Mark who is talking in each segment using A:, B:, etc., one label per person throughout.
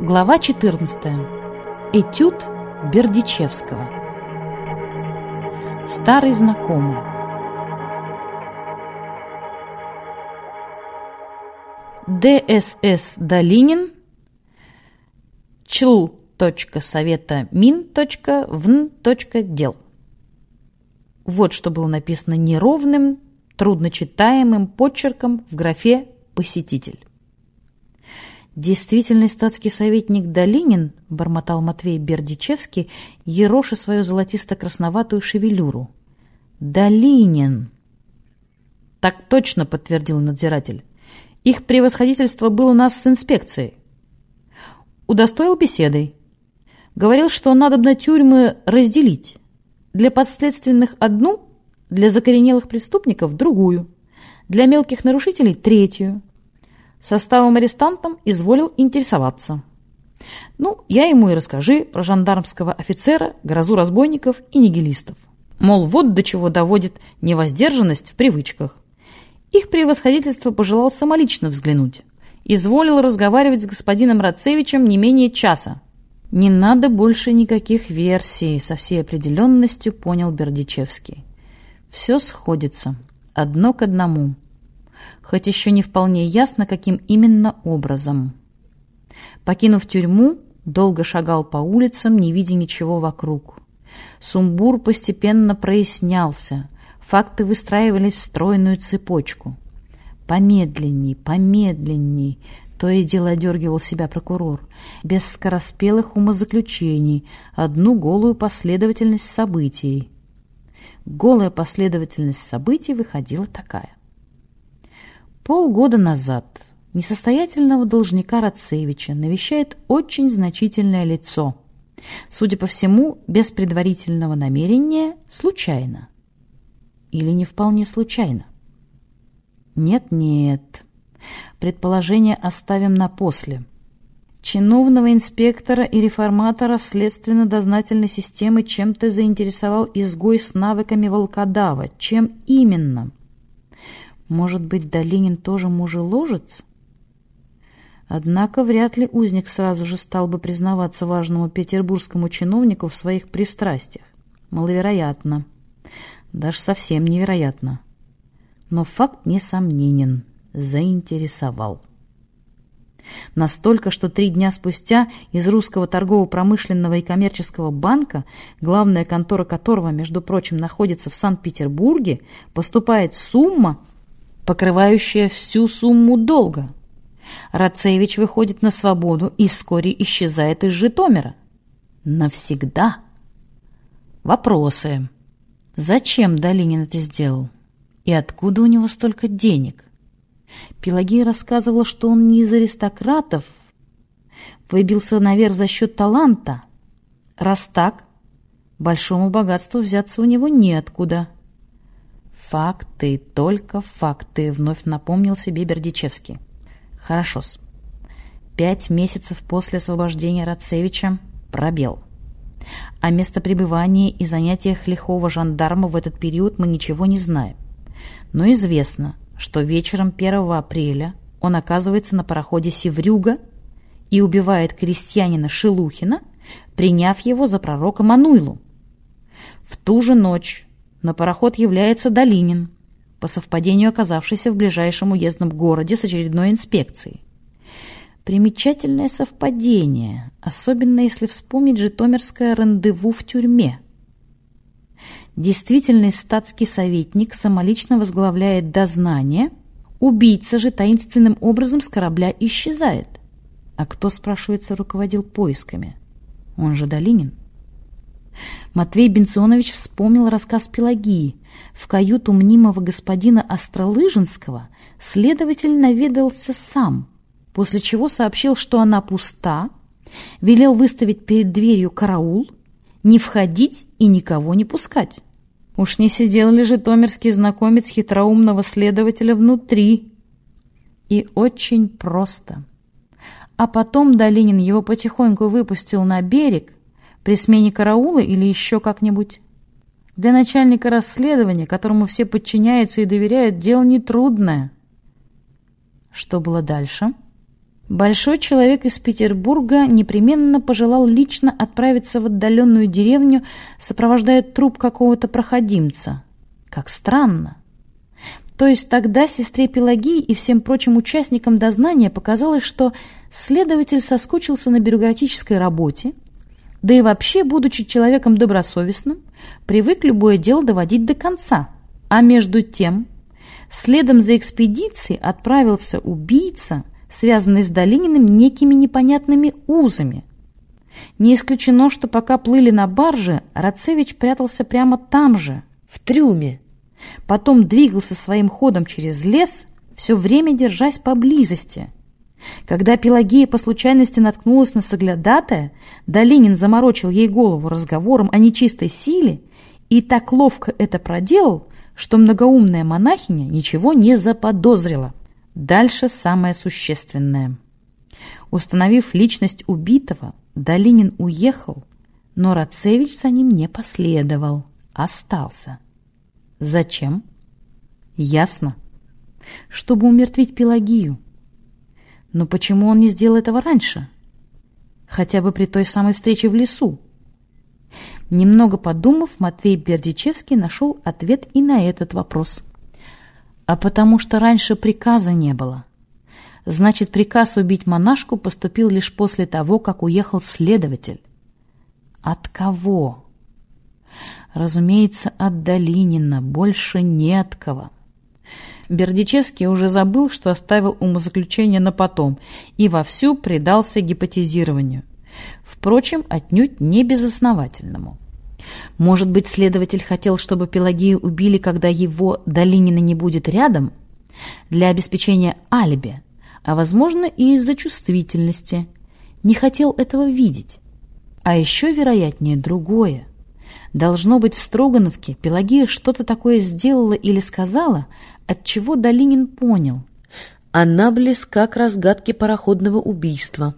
A: Глава 14. Этюд Бердичевского. Старый знакомый. ДСС Долинин чл.совета.мин.вн.дел Вот что было написано неровным, трудночитаемым почерком в графе «Посетитель». «Действительный статский советник Долинин», — бормотал Матвей Бердичевский, ероши свою золотисто-красноватую шевелюру. «Долинин!» «Так точно», — подтвердил надзиратель. «Их превосходительство был у нас с инспекцией. Удостоил беседой. Говорил, что надо на тюрьмы разделить. Для подследственных одну, для закоренелых преступников другую, для мелких нарушителей третью» Составом арестантом изволил интересоваться. Ну, я ему и расскажи про жандармского офицера, грозу разбойников и нигилистов. Мол, вот до чего доводит невоздержанность в привычках. Их превосходительство пожелал самолично взглянуть. Изволил разговаривать с господином Рацевичем не менее часа. «Не надо больше никаких версий», — со всей определенностью понял Бердичевский. «Все сходится. Одно к одному» хоть еще не вполне ясно, каким именно образом. Покинув тюрьму, долго шагал по улицам, не видя ничего вокруг. Сумбур постепенно прояснялся, факты выстраивались в стройную цепочку. «Помедленней, помедленней», — то и дело одергивал себя прокурор, без скороспелых умозаключений, одну голую последовательность событий. Голая последовательность событий выходила такая. Полгода назад несостоятельного должника Рацевича навещает очень значительное лицо. Судя по всему, без предварительного намерения, случайно. Или не вполне случайно. Нет-нет. Предположение оставим на после. Чиновного инспектора и реформатора следственно-дознательной системы чем-то заинтересовал изгой с навыками волкодава. Чем именно? Может быть, Долинин тоже мужеложец? Однако вряд ли узник сразу же стал бы признаваться важному петербургскому чиновнику в своих пристрастиях. Маловероятно. Даже совсем невероятно. Но факт несомненен. Заинтересовал. Настолько, что три дня спустя из Русского торгово-промышленного и коммерческого банка, главная контора которого, между прочим, находится в Санкт-Петербурге, поступает сумма покрывающая всю сумму долга. Рацевич выходит на свободу и вскоре исчезает из Житомира. Навсегда. Вопросы. Зачем Долинин это сделал? И откуда у него столько денег? Пелагея рассказывала, что он не из аристократов, выбился наверх за счет таланта. Раз так, большому богатству взяться у него неоткуда. «Факты, только факты», — вновь напомнил себе Бердичевский. «Хорошо-с. Пять месяцев после освобождения Рацевича — пробел. О местопребывании и занятиях лихого жандарма в этот период мы ничего не знаем. Но известно, что вечером 1 апреля он оказывается на пароходе «Севрюга» и убивает крестьянина Шелухина, приняв его за пророка Мануйлу. В ту же ночь на пароход является Долинин, по совпадению оказавшийся в ближайшем уездном городе с очередной инспекцией. Примечательное совпадение, особенно если вспомнить житомирское рандеву в тюрьме. Действительный статский советник самолично возглавляет дознание, убийца же таинственным образом с корабля исчезает. А кто, спрашивается, руководил поисками? Он же Долинин. Матвей Бенционович вспомнил рассказ Пелагии. В каюту мнимого господина Остролыжинского следователь наведался сам, после чего сообщил, что она пуста, велел выставить перед дверью караул, не входить и никого не пускать. Уж не сидел ли же томерский знакомец хитроумного следователя внутри? И очень просто. А потом Долинин его потихоньку выпустил на берег, при смене караула или еще как-нибудь? Для начальника расследования, которому все подчиняются и доверяют, дело нетрудное. Что было дальше? Большой человек из Петербурга непременно пожелал лично отправиться в отдаленную деревню, сопровождая труп какого-то проходимца. Как странно. То есть тогда сестре Пелагии и всем прочим участникам дознания показалось, что следователь соскучился на бюрократической работе, да и вообще, будучи человеком добросовестным, привык любое дело доводить до конца. А между тем, следом за экспедицией отправился убийца – связанный с Долининым некими непонятными узами. Не исключено, что пока плыли на барже, Рацевич прятался прямо там же, в трюме. Потом двигался своим ходом через лес, все время держась поблизости. Когда Пелагея по случайности наткнулась на соглядатая, Долинин заморочил ей голову разговором о нечистой силе и так ловко это проделал, что многоумная монахиня ничего не заподозрила. Дальше самое существенное. Установив личность убитого, Долинин уехал, но Рацевич за ним не последовал, остался. Зачем? Ясно. Чтобы умертвить Пелагию. Но почему он не сделал этого раньше? Хотя бы при той самой встрече в лесу. Немного подумав, Матвей Бердичевский нашел ответ и на этот вопрос – а потому что раньше приказа не было. Значит, приказ убить монашку поступил лишь после того, как уехал следователь. От кого? Разумеется, от Долинина, больше не от кого. Бердичевский уже забыл, что оставил умозаключение на потом и вовсю предался гипотезированию. Впрочем, отнюдь не безосновательному. Может быть, следователь хотел, чтобы Пелагею убили, когда его Долинина не будет рядом? Для обеспечения алиби, а, возможно, и из-за чувствительности. Не хотел этого видеть. А еще, вероятнее, другое. Должно быть, в Строгановке Пелагея что-то такое сделала или сказала, от чего Долинин понял. Она близка к разгадке пароходного убийства.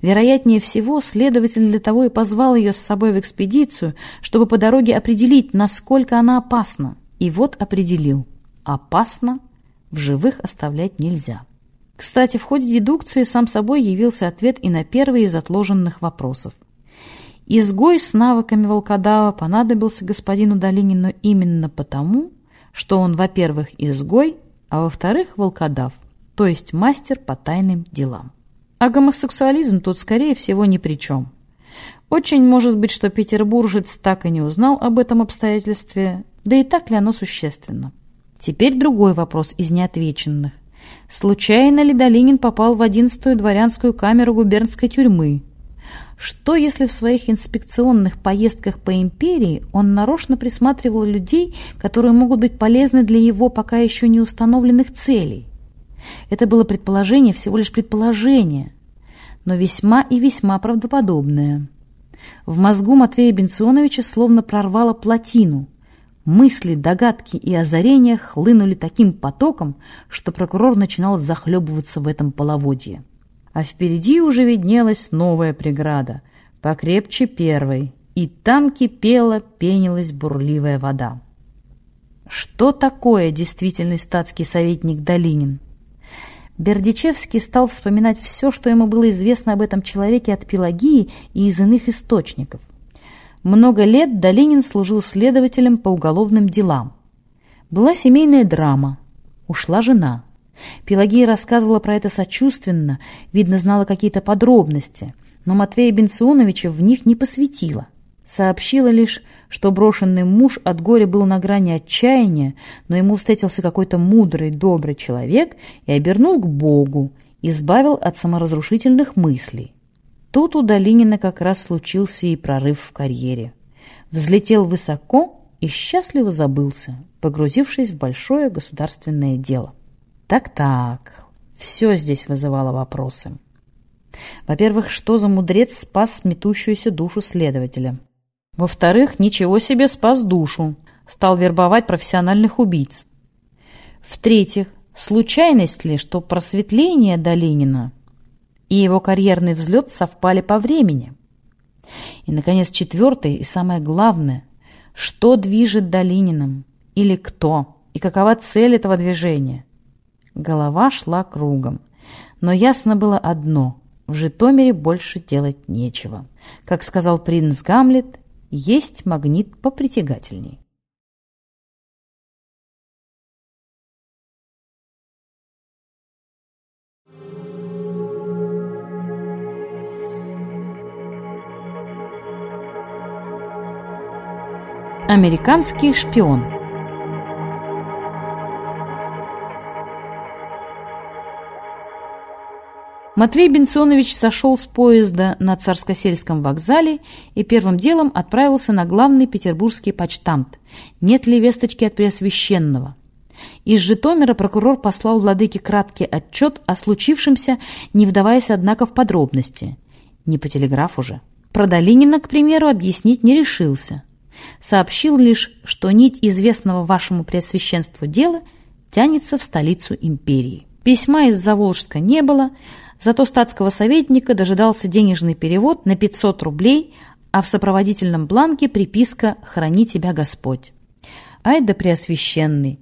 A: Вероятнее всего, следователь для того и позвал ее с собой в экспедицию, чтобы по дороге определить, насколько она опасна. И вот определил. Опасно, в живых оставлять нельзя. Кстати, в ходе дедукции сам собой явился ответ и на первый из отложенных вопросов. Изгой с навыками волкодава понадобился господину Долинину именно потому, что он, во-первых, изгой, а во-вторых, волкодав, то есть мастер по тайным делам. А гомосексуализм тут, скорее всего, ни при чем. Очень может быть, что петербуржец так и не узнал об этом обстоятельстве, да и так ли оно существенно. Теперь другой вопрос из неотвеченных. Случайно ли Долинин попал в одиннадцатую дворянскую камеру губернской тюрьмы? Что, если в своих инспекционных поездках по империи он нарочно присматривал людей, которые могут быть полезны для его пока еще не установленных целей? Это было предположение, всего лишь предположение, но весьма и весьма правдоподобное. В мозгу Матвея Бенционовича словно прорвало плотину. Мысли, догадки и озарения хлынули таким потоком, что прокурор начинал захлебываться в этом половодье. А впереди уже виднелась новая преграда, покрепче первой, и там кипела, пенилась бурливая вода. Что такое действительный статский советник Долинин? Бердичевский стал вспоминать все, что ему было известно об этом человеке от Пелагии и из иных источников. Много лет Долинин служил следователем по уголовным делам. Была семейная драма. Ушла жена. Пелагия рассказывала про это сочувственно, видно, знала какие-то подробности, но Матвея Бенционовича в них не посвятила. Сообщила лишь, что брошенный муж от горя был на грани отчаяния, но ему встретился какой-то мудрый, добрый человек и обернул к Богу, избавил от саморазрушительных мыслей. Тут у Долинина как раз случился и прорыв в карьере. Взлетел высоко и счастливо забылся, погрузившись в большое государственное дело. Так-так, все здесь вызывало вопросы. Во-первых, что за мудрец спас метущуюся душу следователя? Во-вторых, ничего себе спас душу. Стал вербовать профессиональных убийц. В-третьих, случайность ли, что просветление Долинина и его карьерный взлет совпали по времени? И, наконец, четвертое и самое главное, что движет Долининым или кто, и какова цель этого движения? Голова шла кругом. Но ясно было одно – в Житомире больше делать нечего. Как сказал принц Гамлет, есть магнит попритягательней. Американский шпион Матвей Бенционович сошел с поезда на Царскосельском вокзале и первым делом отправился на главный петербургский почтамт. Нет ли весточки от Преосвященного? Из Житомира прокурор послал владыке краткий отчет о случившемся, не вдаваясь, однако, в подробности. Не по телеграфу же. Про Долинина, к примеру, объяснить не решился сообщил лишь, что нить известного вашему преосвященству дела тянется в столицу империи. Письма из Заволжска не было, зато статского советника дожидался денежный перевод на 500 рублей, а в сопроводительном бланке приписка «Храни тебя Господь». Ай да преосвященный!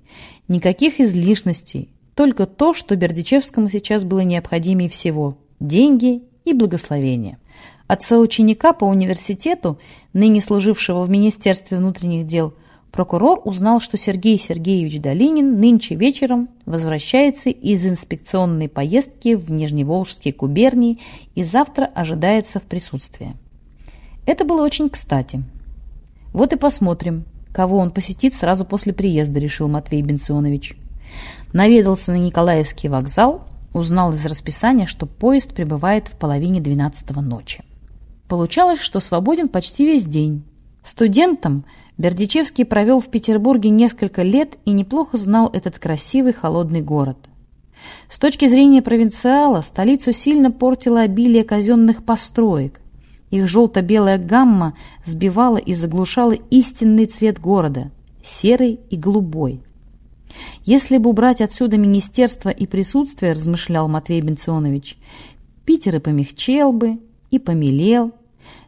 A: Никаких излишностей, только то, что Бердичевскому сейчас было необходимее всего – деньги и благословение. От соученика по университету, ныне служившего в Министерстве внутренних дел, прокурор узнал, что Сергей Сергеевич Долинин нынче вечером возвращается из инспекционной поездки в Нижневолжские губернии и завтра ожидается в присутствии. Это было очень кстати. Вот и посмотрим, кого он посетит сразу после приезда, решил Матвей Бенционович. Наведался на Николаевский вокзал, узнал из расписания, что поезд прибывает в половине двенадцатого ночи. Получалось, что свободен почти весь день. Студентом Бердичевский провел в Петербурге несколько лет и неплохо знал этот красивый холодный город. С точки зрения провинциала, столицу сильно портило обилие казенных построек. Их желто-белая гамма сбивала и заглушала истинный цвет города – серый и голубой. Если бы убрать отсюда министерство и присутствие, размышлял Матвей Бенционович, Питер и помягчел бы, и помелел,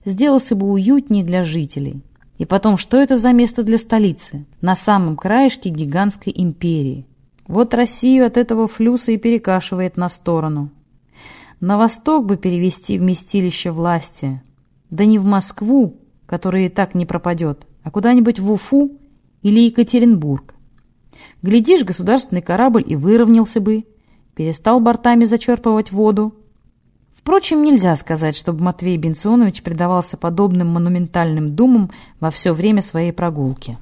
A: сделался бы уютнее для жителей. И потом, что это за место для столицы? На самом краешке гигантской империи. Вот Россию от этого флюса и перекашивает на сторону. На восток бы перевести вместилище власти. Да не в Москву, которая и так не пропадет, а куда-нибудь в Уфу или Екатеринбург. Глядишь, государственный корабль и выровнялся бы, перестал бортами зачерпывать воду, Впрочем, нельзя сказать, чтобы Матвей Бенционович предавался подобным монументальным думам во все время своей прогулки.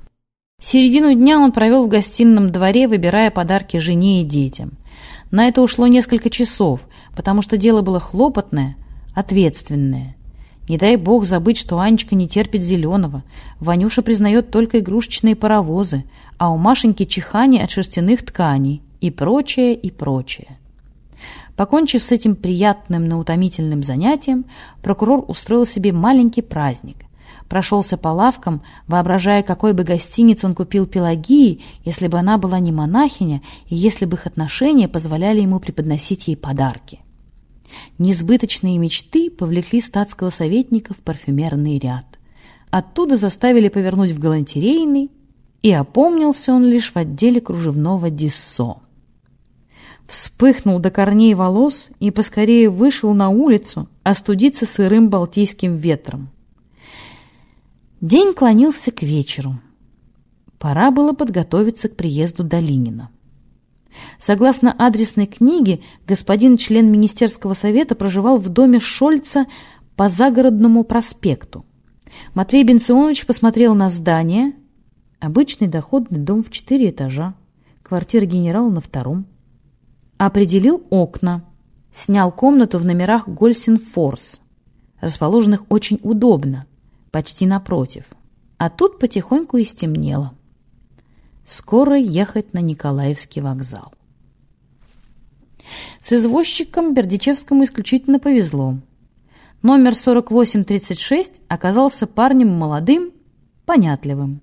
A: Середину дня он провел в гостином дворе, выбирая подарки жене и детям. На это ушло несколько часов, потому что дело было хлопотное, ответственное. Не дай бог забыть, что Анечка не терпит зеленого. Ванюша признает только игрушечные паровозы, а у Машеньки чихание от шерстяных тканей и прочее, и прочее. Покончив с этим приятным, но утомительным занятием, прокурор устроил себе маленький праздник. Прошелся по лавкам, воображая, какой бы гостиниц он купил Пелагии, если бы она была не монахиня и если бы их отношения позволяли ему преподносить ей подарки. Несбыточные мечты повлекли статского советника в парфюмерный ряд. Оттуда заставили повернуть в галантерейный, и опомнился он лишь в отделе кружевного диссо вспыхнул до корней волос и поскорее вышел на улицу остудиться сырым балтийским ветром. День клонился к вечеру. Пора было подготовиться к приезду Долинина. Согласно адресной книге, господин член Министерского совета проживал в доме Шольца по загородному проспекту. Матвей Бенционович посмотрел на здание. Обычный доходный дом в четыре этажа. Квартира генерала на втором. Определил окна. Снял комнату в номерах Гольсинфорс, расположенных очень удобно, почти напротив. А тут потихоньку и стемнело. Скоро ехать на Николаевский вокзал. С извозчиком Бердичевскому исключительно повезло. Номер 4836 оказался парнем молодым, понятливым.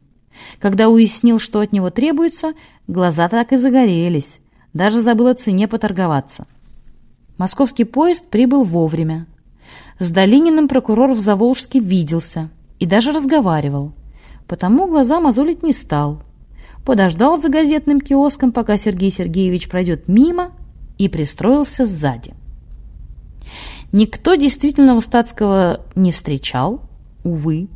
A: Когда уяснил, что от него требуется, глаза так и загорелись. Даже забыл о цене поторговаться. Московский поезд прибыл вовремя. С Долининым прокурор в Заволжске виделся и даже разговаривал. Потому глаза мозолить не стал. Подождал за газетным киоском, пока Сергей Сергеевич пройдет мимо, и пристроился сзади. Никто действительного статского не встречал, увы.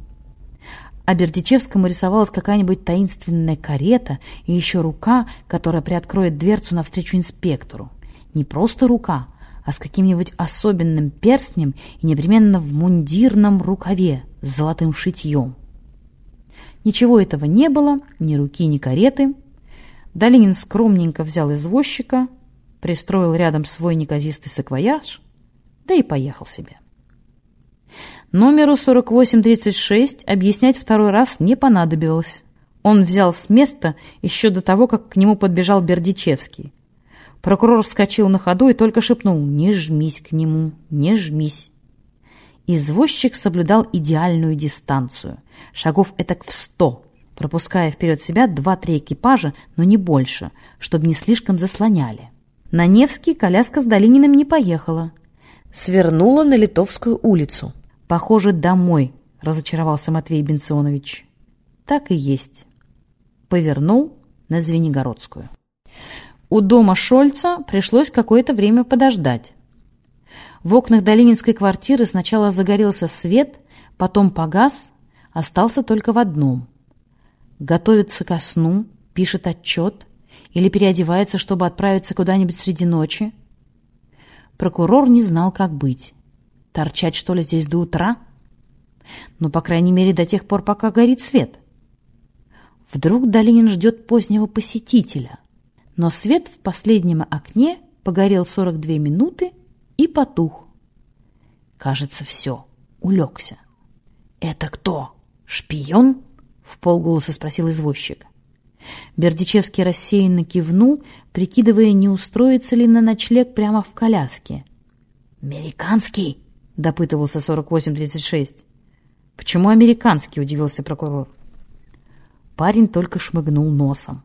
A: А Бердичевскому рисовалась какая-нибудь таинственная карета и еще рука, которая приоткроет дверцу навстречу инспектору. Не просто рука, а с каким-нибудь особенным перстнем и непременно в мундирном рукаве с золотым шитьем. Ничего этого не было, ни руки, ни кареты. Долинин скромненько взял извозчика, пристроил рядом свой неказистый саквояж да и поехал себе. Номеру 4836 объяснять второй раз не понадобилось. Он взял с места еще до того, как к нему подбежал Бердичевский. Прокурор вскочил на ходу и только шепнул «Не жмись к нему, не жмись». Извозчик соблюдал идеальную дистанцию, шагов этак в сто, пропуская вперед себя два-три экипажа, но не больше, чтобы не слишком заслоняли. На Невский коляска с Долининым не поехала – свернула на Литовскую улицу. «Похоже, домой», — разочаровался Матвей Бенционович. «Так и есть». Повернул на Звенигородскую. У дома Шольца пришлось какое-то время подождать. В окнах Долининской квартиры сначала загорелся свет, потом погас, остался только в одном. Готовится ко сну, пишет отчет или переодевается, чтобы отправиться куда-нибудь среди ночи. Прокурор не знал, как быть. Торчать, что ли, здесь до утра? Ну, по крайней мере, до тех пор, пока горит свет. Вдруг Долинин ждет позднего посетителя. Но свет в последнем окне погорел 42 минуты и потух. Кажется, все, улегся. «Это кто? Шпион?» — в полголоса спросил извозчик. Бердичевский рассеянно кивнул, прикидывая, не устроится ли на ночлег прямо в коляске. «Американский?» — допытывался 4836. «Почему американский?» — удивился прокурор. Парень только шмыгнул носом.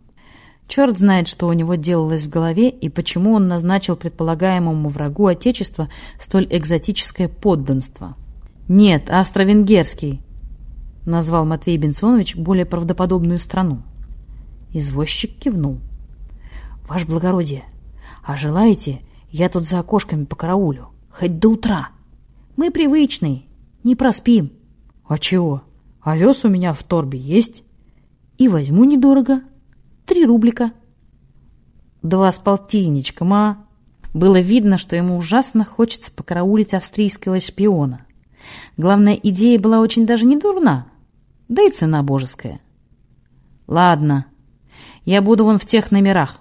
A: Черт знает, что у него делалось в голове и почему он назначил предполагаемому врагу Отечества столь экзотическое подданство. «Нет, австро-венгерский», — назвал Матвей Бенсонович более правдоподобную страну. Извозчик кивнул. «Ваше благородие, а желаете, я тут за окошками по караулю, хоть до утра? Мы привычные, не проспим». «А чего? Овес у меня в торбе есть. И возьму недорого. Три рублика». «Два с полтинничком, а?» Было видно, что ему ужасно хочется покараулить австрийского шпиона. Главная идея была очень даже не дурна, да и цена божеская. «Ладно», я буду вон в тех номерах.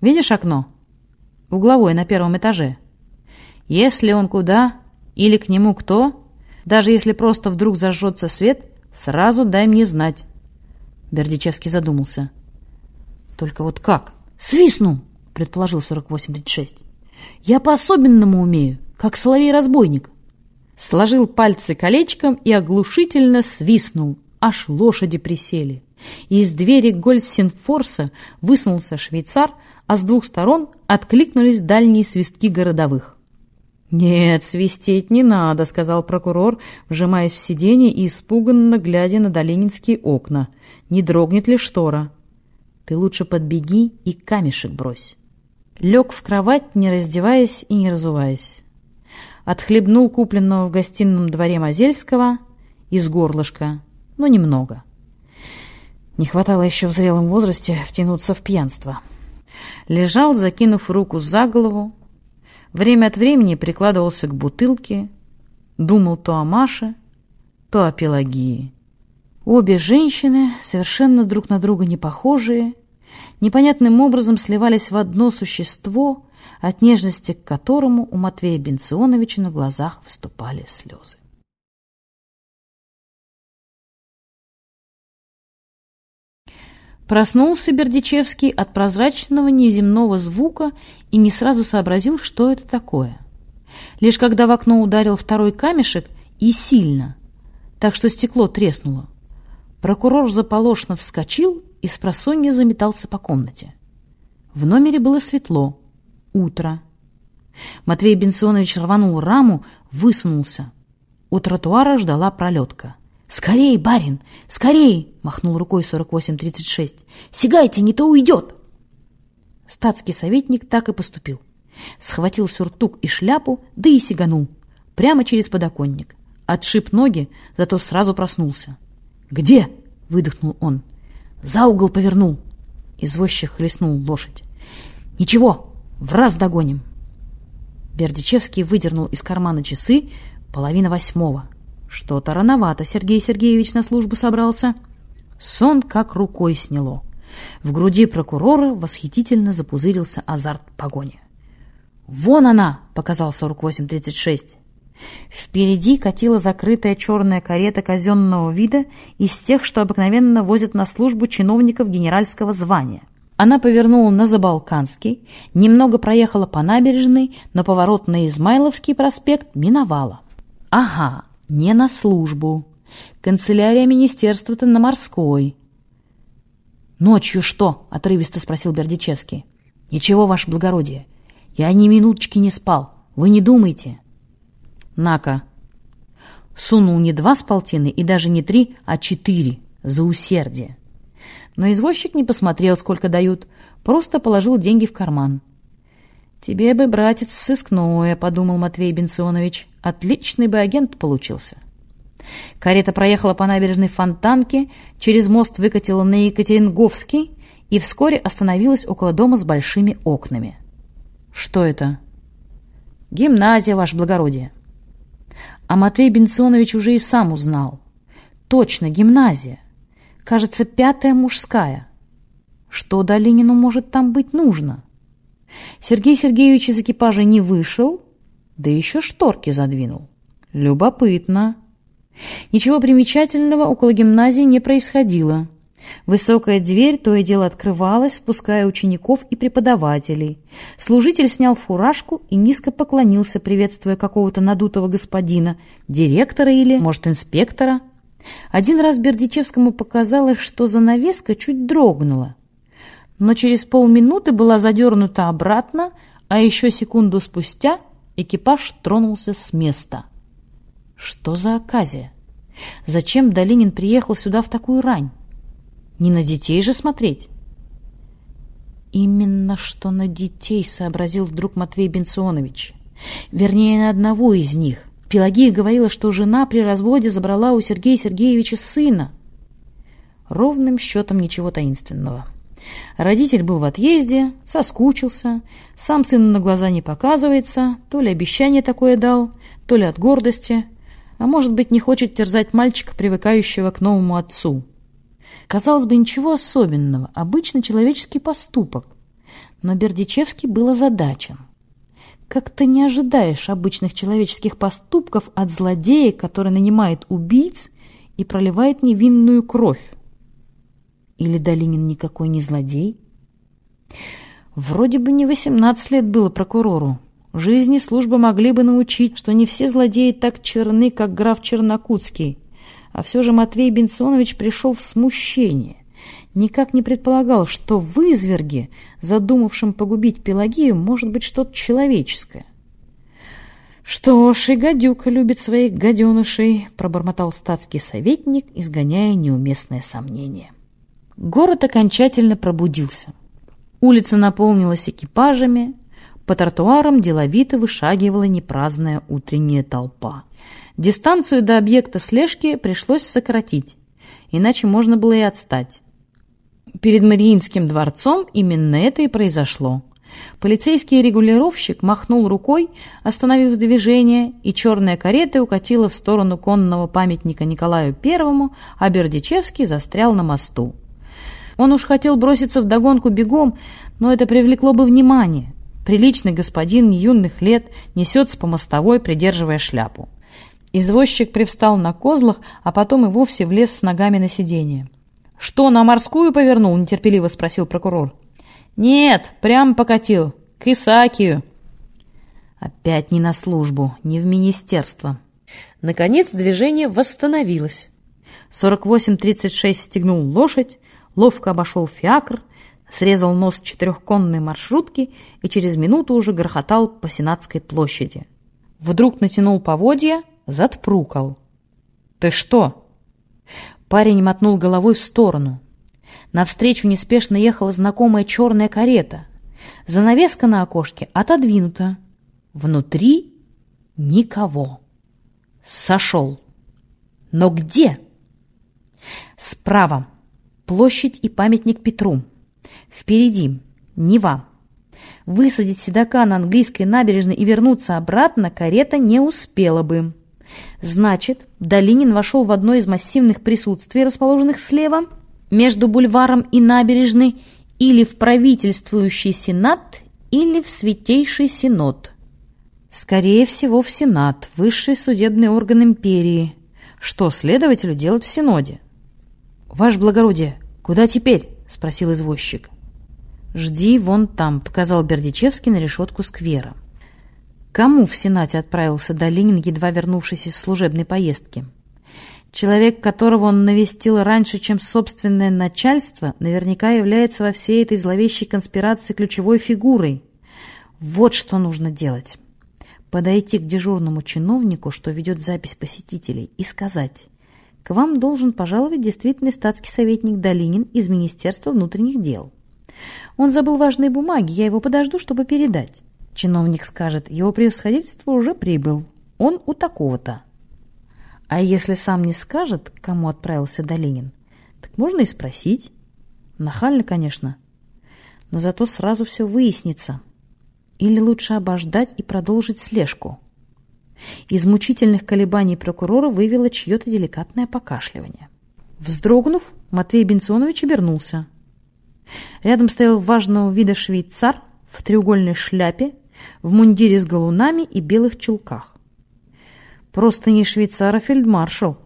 A: Видишь окно? Угловое на первом этаже. Если он куда или к нему кто, даже если просто вдруг зажжется свет, сразу дай мне знать. Бердичевский задумался. Только вот как? Свистну, предположил 4836. Я по-особенному умею, как соловей-разбойник. Сложил пальцы колечком и оглушительно свистнул, аж лошади присели. Из двери Гольдсинфорса высунулся швейцар, а с двух сторон откликнулись дальние свистки городовых. «Нет, свистеть не надо», — сказал прокурор, вжимаясь в сиденье и испуганно глядя на долининские окна. «Не дрогнет ли штора?» «Ты лучше подбеги и камешек брось». Лег в кровать, не раздеваясь и не разуваясь. Отхлебнул купленного в гостином дворе Мозельского из горлышка, но немного. Не хватало еще в зрелом возрасте втянуться в пьянство. Лежал, закинув руку за голову, время от времени прикладывался к бутылке, думал то о Маше, то о Пелагии. Обе женщины, совершенно друг на друга не похожие, непонятным образом сливались в одно существо, от нежности к которому у Матвея Бенционовича на глазах выступали слезы. Проснулся Бердичевский от прозрачного неземного звука и не сразу сообразил, что это такое. Лишь когда в окно ударил второй камешек и сильно, так что стекло треснуло. Прокурор заполошно вскочил и с просонья заметался по комнате. В номере было светло. Утро. Матвей Бенционович рванул раму, высунулся. У тротуара ждала пролетка. «Скорей, барин, скорей!» — махнул рукой 4836. «Сигайте, не то уйдет!» Статский советник так и поступил. Схватил сюртук и шляпу, да и сиганул. Прямо через подоконник. Отшиб ноги, зато сразу проснулся. «Где?» — выдохнул он. «За угол повернул». Извозчик хлестнул лошадь. «Ничего, в раз догоним». Бердичевский выдернул из кармана часы половина восьмого. Что-то рановато Сергей Сергеевич на службу собрался. Сон как рукой сняло. В груди прокурора восхитительно запузырился азарт погони. «Вон она!» — показал 4836. Впереди катила закрытая черная карета казенного вида из тех, что обыкновенно возят на службу чиновников генеральского звания. Она повернула на Забалканский, немного проехала по набережной, но поворот на Измайловский проспект миновала. Ага, не на службу. Канцелярия министерства-то на морской. «Ночью что?» — отрывисто спросил Бердичевский. «Ничего, ваше благородие. Я ни минуточки не спал. Вы не думайте». «На-ка». Сунул не два с полтины и даже не три, а четыре за усердие. Но извозчик не посмотрел, сколько дают, просто положил деньги в карман. «Тебе бы, братец, сыскное», — подумал Матвей Бенционович. «Отличный бы агент получился». Карета проехала по набережной Фонтанке, через мост выкатила на Екатеринговский и вскоре остановилась около дома с большими окнами. «Что это?» «Гимназия, ваше благородие». А Матвей Бенционович уже и сам узнал. «Точно, гимназия. Кажется, пятая мужская. Что Долинину может там быть нужно?» Сергей Сергеевич из экипажа не вышел, да еще шторки задвинул. Любопытно. Ничего примечательного около гимназии не происходило. Высокая дверь то и дело открывалась, впуская учеников и преподавателей. Служитель снял фуражку и низко поклонился, приветствуя какого-то надутого господина, директора или, может, инспектора. Один раз Бердичевскому показалось, что занавеска чуть дрогнула. Но через полминуты была задернута обратно, а еще секунду спустя экипаж тронулся с места. Что за оказия? Зачем Долинин приехал сюда в такую рань? Не на детей же смотреть? Именно что на детей, сообразил вдруг Матвей Бенционович. Вернее, на одного из них. Пелагея говорила, что жена при разводе забрала у Сергея Сергеевича сына. Ровным счетом ничего таинственного. Родитель был в отъезде, соскучился, сам сын на глаза не показывается, то ли обещание такое дал, то ли от гордости, а может быть, не хочет терзать мальчика, привыкающего к новому отцу. Казалось бы, ничего особенного, обычный человеческий поступок. Но Бердичевский был озадачен. Как-то не ожидаешь обычных человеческих поступков от злодея, который нанимает убийц и проливает невинную кровь. Или Долинин никакой не злодей? Вроде бы не 18 лет было прокурору, Жизни службы могли бы научить, что не все злодеи так черны, как граф Чернокутский. А все же Матвей Бенционович пришел в смущение. Никак не предполагал, что в изверге, задумавшем погубить Пелагею, может быть что-то человеческое. «Что ж, и гадюка любит своих гаденышей», — пробормотал статский советник, изгоняя неуместное сомнение. Город окончательно пробудился. Улица наполнилась экипажами, по тротуарам деловито вышагивала непраздная утренняя толпа. Дистанцию до объекта слежки пришлось сократить, иначе можно было и отстать. Перед Мариинским дворцом именно это и произошло. Полицейский регулировщик махнул рукой, остановив движение, и черная карета укатила в сторону конного памятника Николаю Первому, а Бердичевский застрял на мосту. Он уж хотел броситься в догонку бегом, но это привлекло бы внимание. Приличный господин юных лет несется по мостовой, придерживая шляпу. Извозчик привстал на козлах, а потом и вовсе влез с ногами на сиденье. «Что, на морскую повернул?» – нетерпеливо спросил прокурор. «Нет, прямо покатил. К Исаакию». Опять не на службу, не в министерство. Наконец движение восстановилось. 48-36 стегнул лошадь, ловко обошел фиакр – срезал нос четырехконной маршрутки и через минуту уже грохотал по Сенатской площади. Вдруг натянул поводья, затпрукал. «Ты что?» Парень мотнул головой в сторону. Навстречу неспешно ехала знакомая черная карета. Занавеска на окошке отодвинута. Внутри никого. Сошел. Но где? Справа. Площадь и памятник Петру. Впереди. Нева. Высадить седока на английской набережной и вернуться обратно карета не успела бы. Значит, Долинин вошел в одно из массивных присутствий, расположенных слева, между бульваром и набережной, или в правительствующий сенат, или в святейший синод. Скорее всего, в сенат, высший судебный орган империи. Что следователю делать в синоде? «Ваше благородие, куда теперь?» — спросил извозчик. «Жди вон там», — показал Бердичевский на решетку сквера. Кому в Сенате отправился Долинин, едва вернувшись из служебной поездки? Человек, которого он навестил раньше, чем собственное начальство, наверняка является во всей этой зловещей конспирации ключевой фигурой. Вот что нужно делать. Подойти к дежурному чиновнику, что ведет запись посетителей, и сказать «К вам должен пожаловать действительный статский советник Долинин из Министерства внутренних дел. Он забыл важные бумаги, я его подожду, чтобы передать». Чиновник скажет «Его превосходительство уже прибыл, он у такого-то». А если сам не скажет, кому отправился Долинин, так можно и спросить. Нахально, конечно, но зато сразу все выяснится. Или лучше обождать и продолжить слежку. Из мучительных колебаний прокурора вывело чье-то деликатное покашливание. Вздрогнув, Матвей Бенционович обернулся. Рядом стоял важного вида швейцар в треугольной шляпе, в мундире с галунами и белых чулках. Просто не швейцар, а фельдмаршал.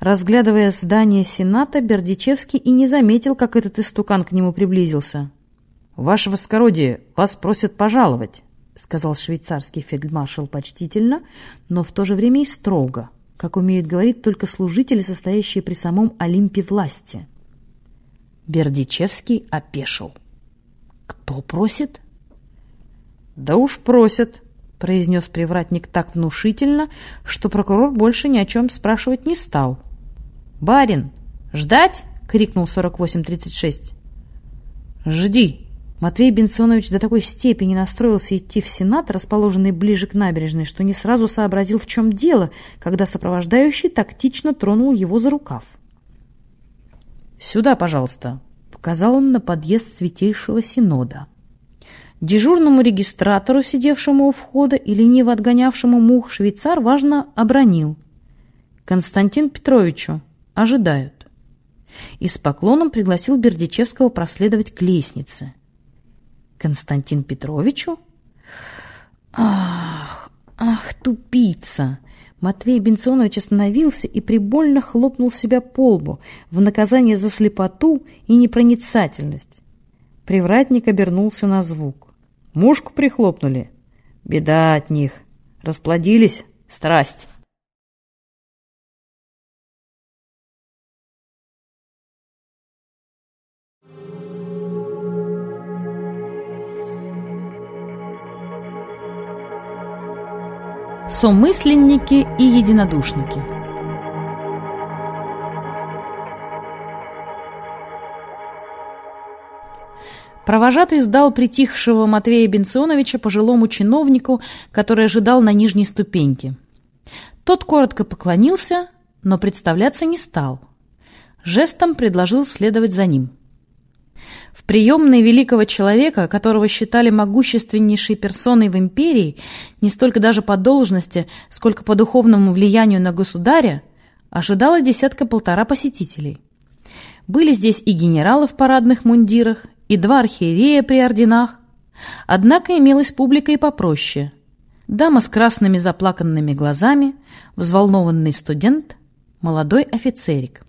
A: Разглядывая здание Сената, Бердичевский и не заметил, как этот истукан к нему приблизился. «Ваше воскородие, вас просят пожаловать», — сказал швейцарский фельдмаршал почтительно, но в то же время и строго, как умеют говорить только служители, состоящие при самом Олимпе власти. Бердичевский опешил. «Кто просит?» «Да уж просят», произнес привратник так внушительно, что прокурор больше ни о чем спрашивать не стал. «Барин! Ждать?» — крикнул 4836. «Жди!» Матвей Бенционович до такой степени настроился идти в Сенат, расположенный ближе к набережной, что не сразу сообразил, в чем дело, когда сопровождающий тактично тронул его за рукав. «Сюда, пожалуйста», — показал он на подъезд Святейшего Синода. Дежурному регистратору, сидевшему у входа и лениво отгонявшему мух, швейцар важно обронил. «Константин Петровичу ожидают». И с поклоном пригласил Бердичевского проследовать к лестнице. «Константин Петровичу?» «Ах, ах, тупица!» Матвей Бенционович остановился и прибольно хлопнул себя по лбу в наказание за слепоту и непроницательность. Привратник обернулся на звук. Мушку прихлопнули. Беда от них. Расплодились. Страсть. Сомысленники и единодушники Провожатый сдал притихшего Матвея Бенционовича пожилому чиновнику, который ожидал на нижней ступеньке. Тот коротко поклонился, но представляться не стал. Жестом предложил следовать за ним. В приемной великого человека, которого считали могущественнейшей персоной в империи, не столько даже по должности, сколько по духовному влиянию на государя, ожидала десятка-полтора посетителей. Были здесь и генералы в парадных мундирах, и два архиерея при орденах. Однако имелась публика и попроще. Дама с красными заплаканными глазами, взволнованный студент, молодой офицерик.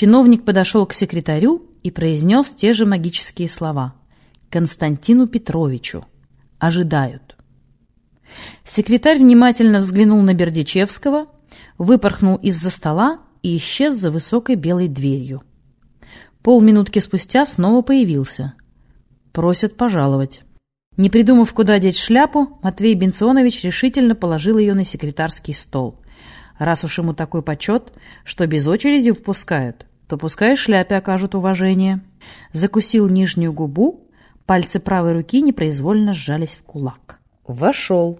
A: Чиновник подошел к секретарю и произнес те же магические слова. «Константину Петровичу. Ожидают». Секретарь внимательно взглянул на Бердичевского, выпорхнул из-за стола и исчез за высокой белой дверью. Полминутки спустя снова появился. Просят пожаловать. Не придумав, куда деть шляпу, Матвей Бенционович решительно положил ее на секретарский стол. Раз уж ему такой почет, что без очереди впускают, то пускай шляпе окажут уважение. Закусил нижнюю губу, Пальцы правой руки непроизвольно сжались в кулак. Вошел.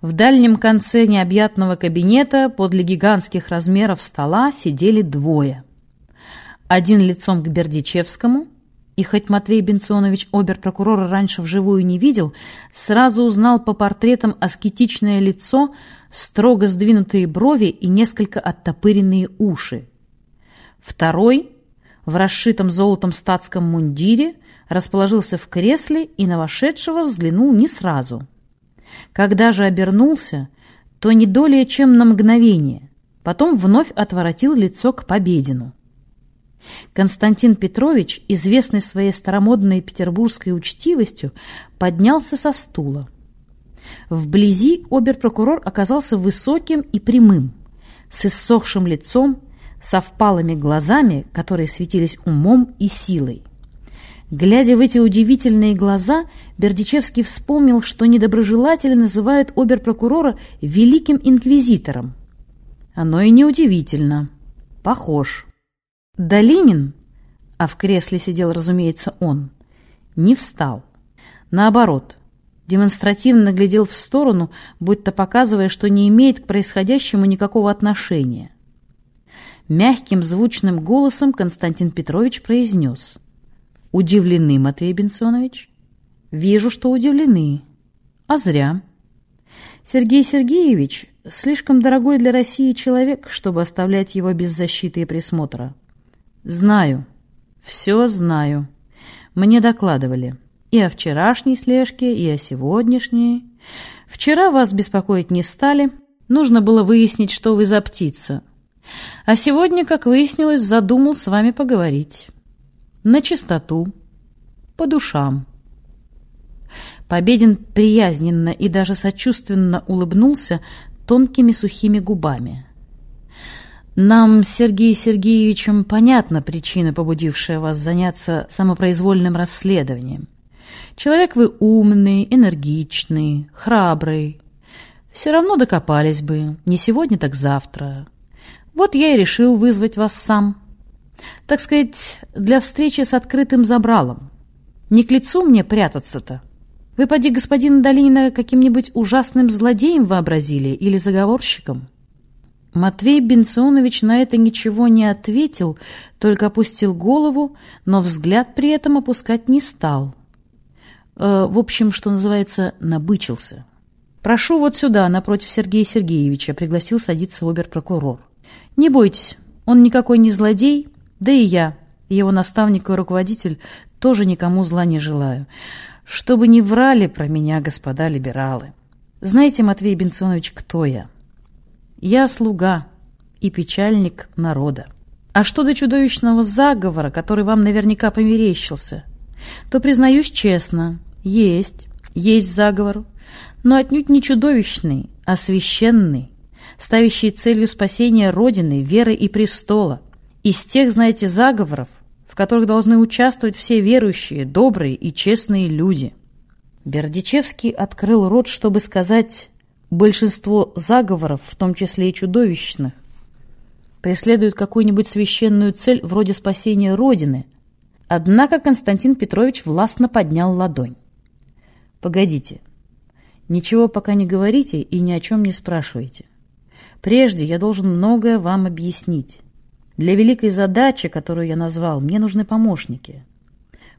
A: В дальнем конце необъятного кабинета подле гигантских размеров стола сидели двое. Один лицом к Бердичевскому, и хоть Матвей Бенционович обер-прокурора раньше вживую не видел, сразу узнал по портретам аскетичное лицо, строго сдвинутые брови и несколько оттопыренные уши. Второй, в расшитом золотом статском мундире, расположился в кресле и на вошедшего взглянул не сразу. Когда же обернулся, то не долее, чем на мгновение, потом вновь отворотил лицо к Победину. Константин Петрович, известный своей старомодной петербургской учтивостью, поднялся со стула. Вблизи оберпрокурор оказался высоким и прямым, с иссохшим лицом, со впалыми глазами, которые светились умом и силой. Глядя в эти удивительные глаза, Бердичевский вспомнил, что недоброжелатели называют оберпрокурора великим инквизитором. Оно и неудивительно. Похож. Долинин, а в кресле сидел, разумеется, он, не встал. Наоборот, демонстративно глядел в сторону, будто показывая, что не имеет к происходящему никакого отношения. Мягким звучным голосом Константин Петрович произнес – Удивлены, Матвей Бенсонович? Вижу, что удивлены. А зря. Сергей Сергеевич слишком дорогой для России человек, чтобы оставлять его без защиты и присмотра. Знаю. Все знаю. Мне докладывали. И о вчерашней слежке, и о сегодняшней. Вчера вас беспокоить не стали. Нужно было выяснить, что вы за птица. А сегодня, как выяснилось, задумал с вами поговорить на чистоту, по душам. Победин приязненно и даже сочувственно улыбнулся тонкими сухими губами. «Нам с Сергеем Сергеевичем понятна причина, побудившая вас заняться самопроизвольным расследованием. Человек вы умный, энергичный, храбрый. Все равно докопались бы, не сегодня, так завтра. Вот я и решил вызвать вас сам». Так сказать, для встречи с открытым забралом. Не к лицу мне прятаться-то. Вы, поди, господина Долинина, каким-нибудь ужасным злодеем вообразили или заговорщиком?» Матвей Бенционович на это ничего не ответил, только опустил голову, но взгляд при этом опускать не стал. Э, в общем, что называется, набычился. «Прошу вот сюда, напротив Сергея Сергеевича», — пригласил садиться обер-прокурор. «Не бойтесь, он никакой не злодей, да и я, его наставник и руководитель, тоже никому зла не желаю. Чтобы не врали про меня господа либералы. Знаете, Матвей Бенционович, кто я? Я слуга и печальник народа. А что до чудовищного заговора, который вам наверняка померещился, то, признаюсь честно, есть, есть заговор, но отнюдь не чудовищный, а священный, ставящий целью спасения Родины, веры и престола, из тех, знаете, заговоров, в которых должны участвовать все верующие, добрые и честные люди. Бердичевский открыл рот, чтобы сказать «большинство заговоров, в том числе и чудовищных, преследуют какую-нибудь священную цель вроде спасения Родины». Однако Константин Петрович властно поднял ладонь. «Погодите. Ничего пока не говорите и ни о чем не спрашивайте. Прежде я должен многое вам объяснить». Для великой задачи, которую я назвал, мне нужны помощники.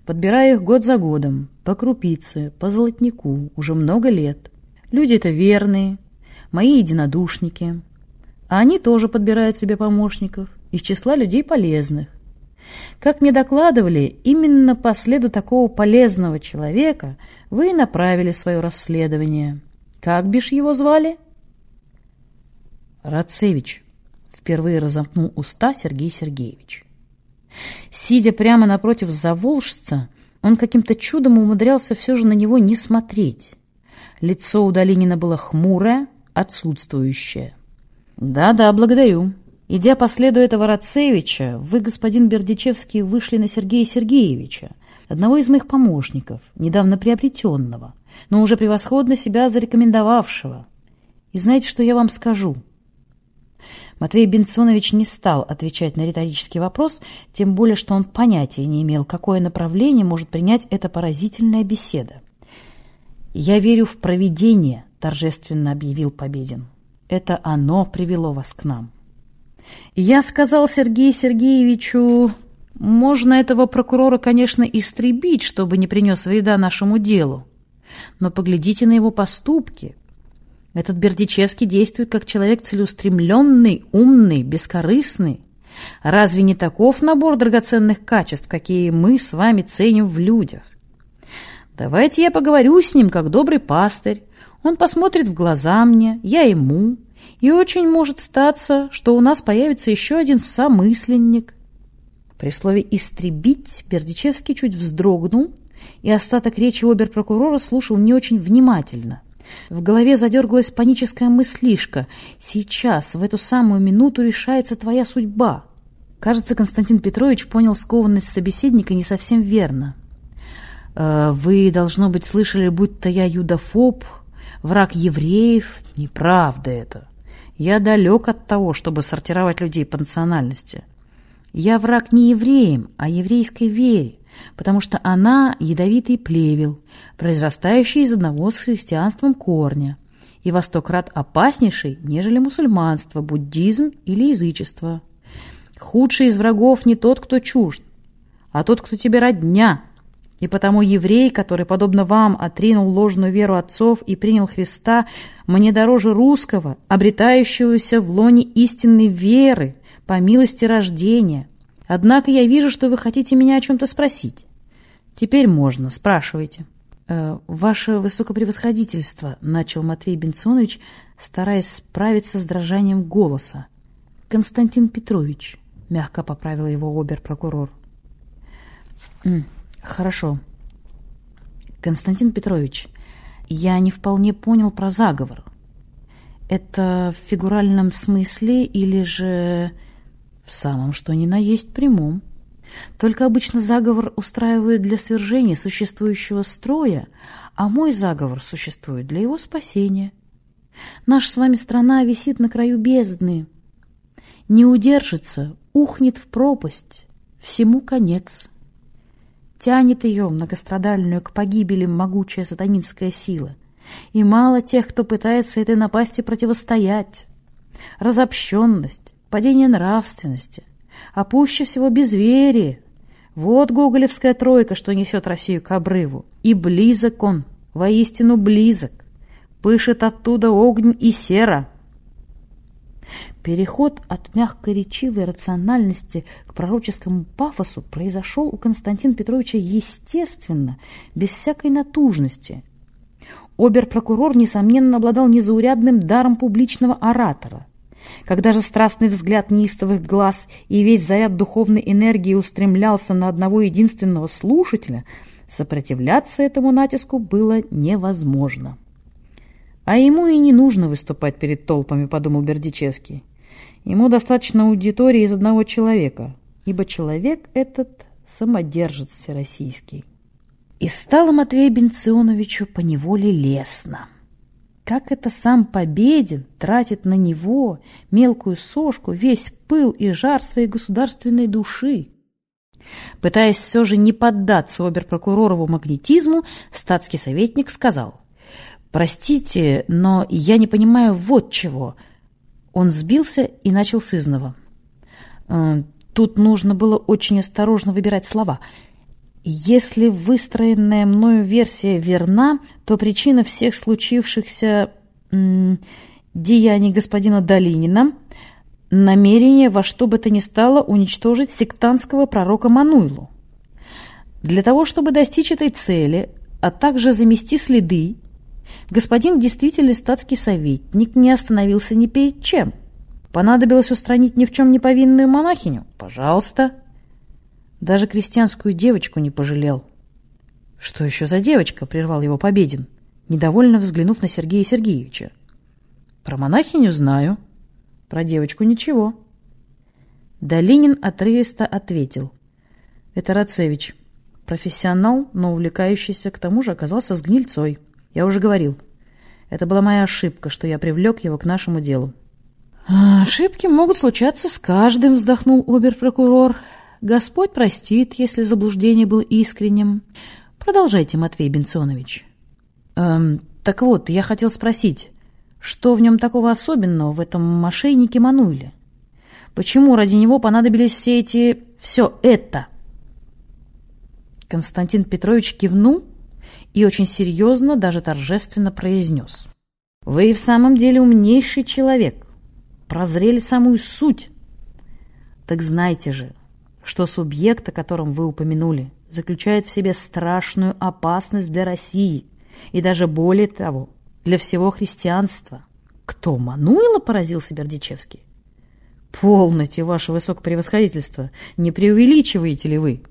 A: Подбираю их год за годом, по крупице, по золотнику, уже много лет. Люди это верные, мои единодушники. А они тоже подбирают себе помощников из числа людей полезных. Как мне докладывали, именно по следу такого полезного человека вы и направили свое расследование. Как бишь его звали? Рацевич впервые разомкнул уста Сергей Сергеевич. Сидя прямо напротив заволжца, он каким-то чудом умудрялся все же на него не смотреть. Лицо у Долинина было хмурое, отсутствующее. «Да-да, благодарю. Идя по следу этого Рацевича, вы, господин Бердичевский, вышли на Сергея Сергеевича, одного из моих помощников, недавно приобретенного, но уже превосходно себя зарекомендовавшего. И знаете, что я вам скажу?» Матвей Бенционович не стал отвечать на риторический вопрос, тем более, что он понятия не имел, какое направление может принять эта поразительная беседа. «Я верю в провидение», — торжественно объявил Победин. «Это оно привело вас к нам». Я сказал Сергею Сергеевичу, можно этого прокурора, конечно, истребить, чтобы не принес вреда нашему делу. Но поглядите на его поступки. Этот Бердичевский действует как человек целеустремленный, умный, бескорыстный. Разве не таков набор драгоценных качеств, какие мы с вами ценим в людях? Давайте я поговорю с ним, как добрый пастырь. Он посмотрит в глаза мне, я ему. И очень может статься, что у нас появится еще один самысленник. При слове «истребить» Бердичевский чуть вздрогнул, и остаток речи оберпрокурора слушал не очень внимательно. В голове задергалась паническая мыслишка. «Сейчас, в эту самую минуту решается твоя судьба». Кажется, Константин Петрович понял скованность собеседника не совсем верно. «Э, «Вы, должно быть, слышали, будто я юдофоб, враг евреев. Неправда это. Я далек от того, чтобы сортировать людей по национальности. Я враг не евреям, а еврейской вере потому что она ядовитый плевел, произрастающий из одного с христианством корня, и во сто крат опаснейший, нежели мусульманство, буддизм или язычество. Худший из врагов не тот, кто чужд, а тот, кто тебе родня. И потому еврей, который, подобно вам, отринул ложную веру отцов и принял Христа, мне дороже русского, обретающегося в лоне истинной веры, по милости рождения, Однако я вижу, что вы хотите меня о чем-то спросить. Теперь можно, спрашивайте. Э, «Ваше высокопревосходительство», — начал Матвей Бенционович, стараясь справиться с дрожанием голоса. «Константин Петрович», — мягко поправил его обер-прокурор. «Хорошо. Константин Петрович, я не вполне понял про заговор. Это в фигуральном смысле или же в самом что ни на есть прямом. Только обычно заговор устраивают для свержения существующего строя, а мой заговор существует для его спасения. Наша с вами страна висит на краю бездны. Не удержится, ухнет в пропасть, всему конец. Тянет ее, многострадальную, к погибели могучая сатанинская сила. И мало тех, кто пытается этой напасти противостоять. Разобщенность, падение нравственности, а пуще всего безверие. Вот гоголевская тройка, что несет Россию к обрыву. И близок он, воистину близок. Пышет оттуда огонь и сера. Переход от мягкой речивой рациональности к пророческому пафосу произошел у Константина Петровича естественно, без всякой натужности. Обер-прокурор, несомненно, обладал незаурядным даром публичного оратора. Когда же страстный взгляд неистовых глаз и весь заряд духовной энергии устремлялся на одного единственного слушателя, сопротивляться этому натиску было невозможно. «А ему и не нужно выступать перед толпами», — подумал Бердичевский. «Ему достаточно аудитории из одного человека, ибо человек этот — самодержец всероссийский». И стало Матвею Бенционовичу поневоле лестно. Как это сам Победин тратит на него, мелкую сошку, весь пыл и жар своей государственной души? Пытаясь все же не поддаться оберпрокуророву магнетизму, статский советник сказал, «Простите, но я не понимаю вот чего». Он сбился и начал с изного. «Э, тут нужно было очень осторожно выбирать слова – если выстроенная мною версия верна, то причина всех случившихся деяний господина Долинина – намерение во что бы то ни стало уничтожить сектантского пророка Мануйлу. Для того, чтобы достичь этой цели, а также замести следы, господин действительно статский советник не остановился ни перед чем. Понадобилось устранить ни в чем не повинную монахиню? Пожалуйста. Даже крестьянскую девочку не пожалел. «Что еще за девочка?» — прервал его Победин, недовольно взглянув на Сергея Сергеевича. «Про монахиню знаю. Про девочку ничего». Долинин отрывисто ответил. «Это Рацевич. Профессионал, но увлекающийся, к тому же оказался с гнильцой. Я уже говорил. Это была моя ошибка, что я привлек его к нашему делу». «Ошибки могут случаться с каждым», — вздохнул обер-прокурор. «Господь простит, если заблуждение было искренним. Продолжайте, Матвей Бенционович». «Эм, так вот, я хотел спросить, что в нем такого особенного в этом мошеннике Мануиле? Почему ради него понадобились все эти... все это?» Константин Петрович кивнул и очень серьезно, даже торжественно произнес. «Вы и в самом деле умнейший человек» прозрели самую суть. Так знайте же, что субъект, о котором вы упомянули, заключает в себе страшную опасность для России и даже более того, для всего христианства. Кто, Мануила, поразился Бердичевский? Полноте, ваше высокопревосходительство, не преувеличиваете ли вы?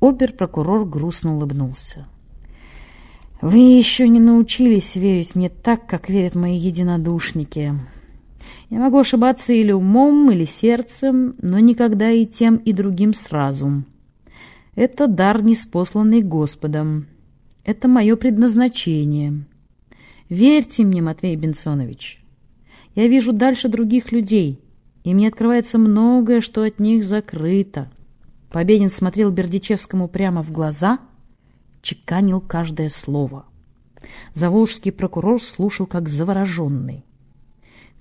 A: Обер-прокурор грустно улыбнулся. Вы еще не научились верить мне так, как верят мои единодушники. Я могу ошибаться или умом, или сердцем, но никогда и тем, и другим сразу. Это дар, неспосланный Господом. Это мое предназначение. Верьте мне, Матвей Бенсонович. Я вижу дальше других людей, и мне открывается многое, что от них закрыто. Победин смотрел Бердичевскому прямо в глаза, чеканил каждое слово. Заволжский прокурор слушал как завороженный.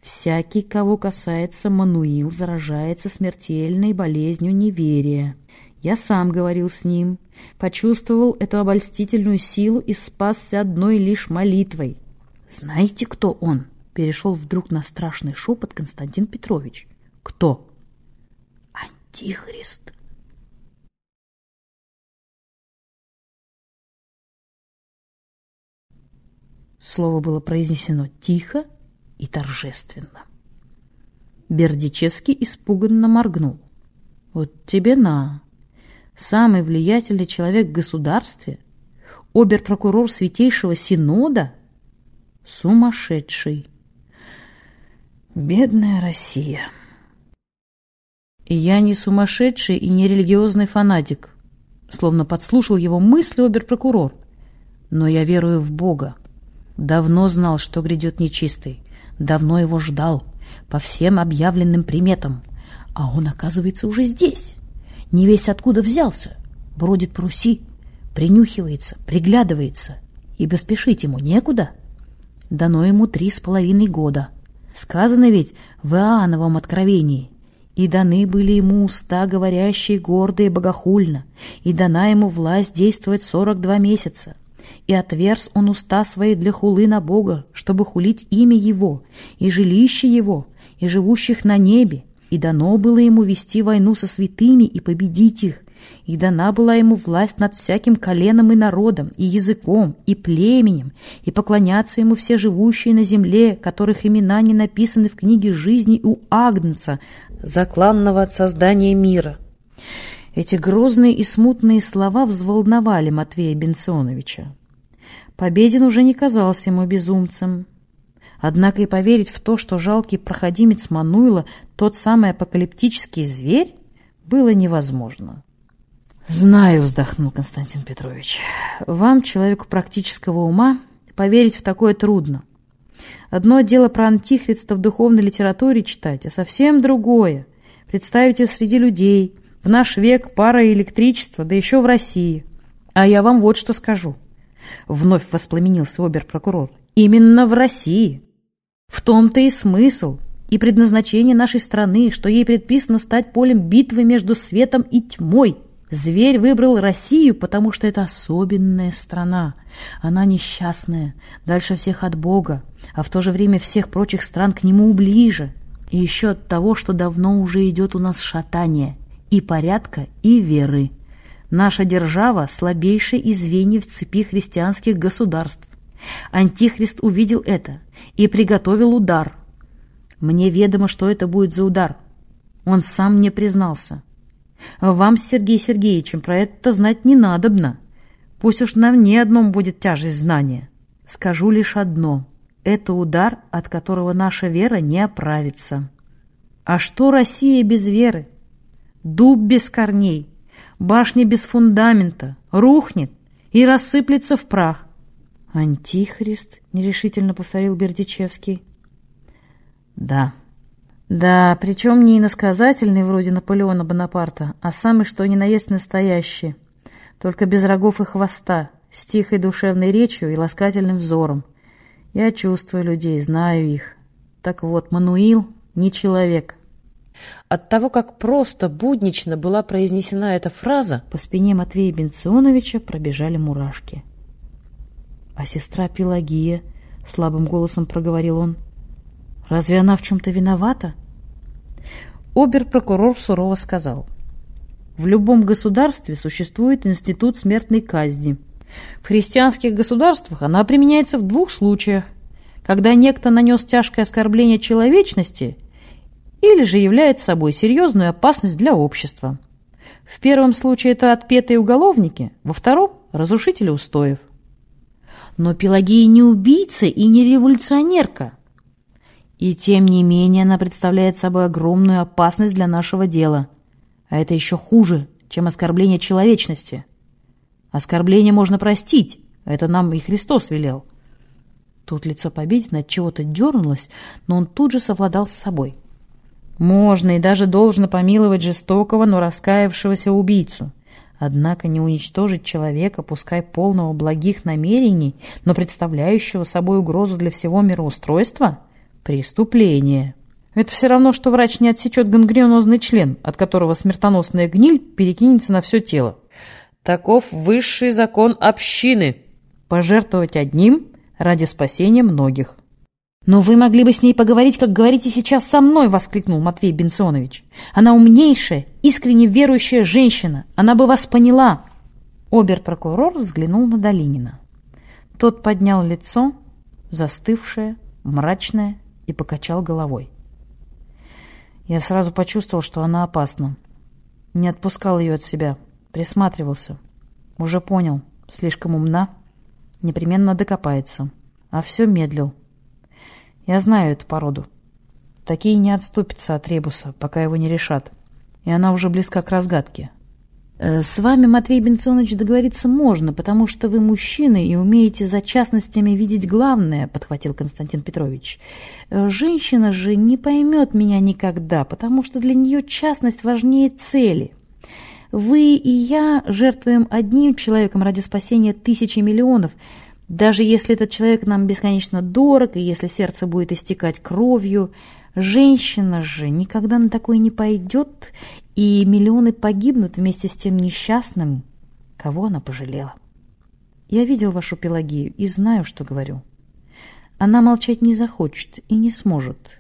A: Всякий, кого касается Мануил, заражается смертельной болезнью неверия. Я сам говорил с ним, почувствовал эту обольстительную силу и спасся одной лишь молитвой. «Знаете, кто он?» — перешел вдруг на страшный шепот Константин Петрович. «Кто?» «Антихрист». Слово было произнесено тихо и торжественно. Бердичевский испуганно моргнул. «Вот тебе на! Самый влиятельный человек в государстве, обер-прокурор Святейшего Синода, сумасшедший! Бедная Россия!» Я не сумасшедший и не религиозный фанатик, словно подслушал его мысли обер-прокурор. Но я верую в Бога. Давно знал, что грядет нечистый. Давно его ждал, по всем объявленным приметам. А он, оказывается, уже здесь. Не весь откуда взялся. Бродит по Руси, принюхивается, приглядывается. Ибо спешить ему некуда. Дано ему три с половиной года. Сказано ведь в Иоанновом откровении. И даны были ему уста, говорящие гордо и богохульно, и дана ему власть действовать сорок два месяца. И отверз он уста свои для хулы на Бога, чтобы хулить имя Его, и жилище Его, и живущих на небе. И дано было ему вести войну со святыми и победить их. И дана была ему власть над всяким коленом и народом, и языком, и племенем, и поклоняться ему все живущие на земле, которых имена не написаны в книге жизни у Агнца, закланного от создания мира. Эти грозные и смутные слова взволновали Матвея Бенционовича. Победин уже не казался ему безумцем. Однако и поверить в то, что жалкий проходимец Мануила тот самый апокалиптический зверь, было невозможно. «Знаю», — вздохнул Константин Петрович, — «вам, человеку практического ума, поверить в такое трудно. Одно дело про антихриста в духовной литературе читать, а совсем другое — представить его среди людей, в наш век пара и электричество, да еще в России. А я вам вот что скажу. Вновь воспламенился обер-прокурор. Именно в России. В том-то и смысл и предназначение нашей страны, что ей предписано стать полем битвы между светом и тьмой. Зверь выбрал Россию, потому что это особенная страна. Она несчастная, дальше всех от Бога, а в то же время всех прочих стран к нему ближе. И еще от того, что давно уже идет у нас шатание – и порядка, и веры. Наша держава – слабейшая из звеньев цепи христианских государств. Антихрист увидел это и приготовил удар. Мне ведомо, что это будет за удар. Он сам мне признался. Вам с Сергеем Сергеевичем про это знать не надобно. Пусть уж на мне одном будет тяжесть знания. Скажу лишь одно. Это удар, от которого наша вера не оправится. А что Россия без веры? Дуб без корней, башня без фундамента, рухнет и рассыплется в прах. «Антихрист?» — нерешительно повторил Бердичевский. «Да, Да, причем не иносказательный, вроде Наполеона Бонапарта, а самый что ни на есть настоящий. Только без рогов и хвоста, с тихой душевной речью и ласкательным взором. Я чувствую людей, знаю их. Так вот, Мануил не человек.
B: От того, как просто, буднично была произнесена эта фраза,
A: по спине Матвея Бенционовича пробежали мурашки. «А сестра Пелагия?» — слабым голосом проговорил он. «Разве она в чем-то виновата?» Обер-прокурор сурово сказал. «В любом государстве существует институт смертной казни. В христианских государствах она применяется в двух случаях. Когда некто нанес тяжкое оскорбление человечности или же является собой серьезную опасность для общества. В первом случае это отпетые уголовники, во втором – разрушители устоев. Но Пелагея не убийца и не революционерка. И тем не менее она представляет собой огромную опасность для нашего дела. А это еще хуже, чем оскорбление человечности. Оскорбление можно простить, это нам и Христос велел. Тут лицо Победина от чего-то дернулось, но он тут же совладал с собой. Можно и даже должно помиловать жестокого, но раскаявшегося убийцу. Однако не уничтожить человека, пускай полного благих намерений, но представляющего собой угрозу для всего мироустройства – преступление. Это все равно, что врач не отсечет гангренозный член, от которого смертоносная гниль перекинется на все тело.
B: Таков высший закон общины.
A: Пожертвовать одним ради спасения многих. «Но вы могли бы с ней поговорить, как говорите сейчас со мной!» — воскликнул Матвей Бенционович. «Она умнейшая, искренне верующая женщина. Она бы вас поняла!» Обер-прокурор взглянул на Долинина. Тот поднял лицо, застывшее, мрачное, и покачал головой. Я сразу почувствовал, что она опасна. Не отпускал ее от себя, присматривался. Уже понял, слишком умна, непременно докопается. А все медлил. Я знаю эту породу. Такие не отступятся от ребуса, пока его не решат. И она уже близка к разгадке. Э, «С вами, Матвей Бенционович, договориться можно, потому что вы мужчины и умеете за частностями видеть главное», — подхватил Константин Петрович. «Э, «Женщина же не поймет меня никогда, потому что для нее частность важнее цели. Вы и я жертвуем одним человеком ради спасения тысячи миллионов — даже если этот человек нам бесконечно дорог, и если сердце будет истекать кровью, женщина же никогда на такое не пойдет, и миллионы погибнут вместе с тем несчастным, кого она пожалела. Я видел вашу Пелагею и знаю, что говорю. Она молчать не захочет и не сможет.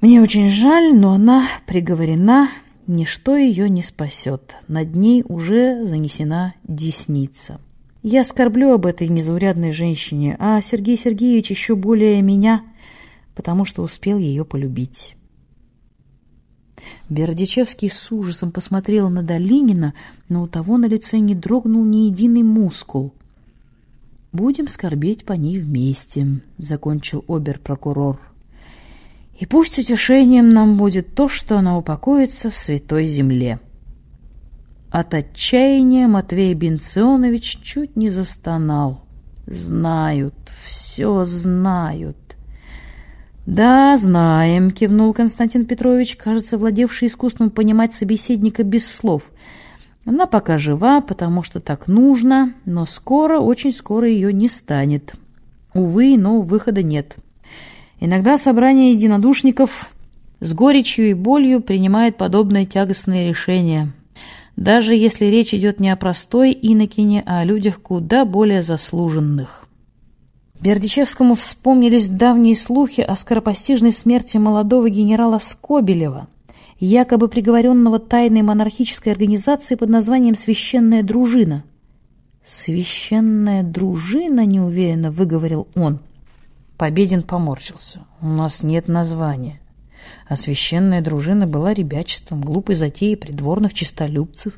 A: Мне очень жаль, но она приговорена, ничто ее не спасет. Над ней уже занесена десница. Я скорблю об этой незаурядной женщине, а Сергей Сергеевич еще более меня, потому что успел ее полюбить. Бердичевский с ужасом посмотрел на Долинина, но у того на лице не дрогнул ни единый мускул. «Будем скорбеть по ней вместе», — закончил обер-прокурор. «И пусть утешением нам будет то, что она упокоится в святой земле». От отчаяния Матвей Бенционович чуть не застонал. «Знают, все знают». «Да, знаем», — кивнул Константин Петрович, кажется, владевший искусством понимать собеседника без слов. «Она пока жива, потому что так нужно, но скоро, очень скоро ее не станет. Увы, но выхода нет. Иногда собрание единодушников с горечью и болью принимает подобные тягостные решения» даже если речь идет не о простой инокине, а о людях куда более заслуженных. Бердичевскому вспомнились давние слухи о скоропостижной смерти молодого генерала Скобелева, якобы приговоренного тайной монархической организацией под названием «Священная дружина». «Священная дружина?» — неуверенно выговорил он. Победин поморщился. «У нас нет названия а священная дружина была ребячеством, глупой затеей придворных чистолюбцев.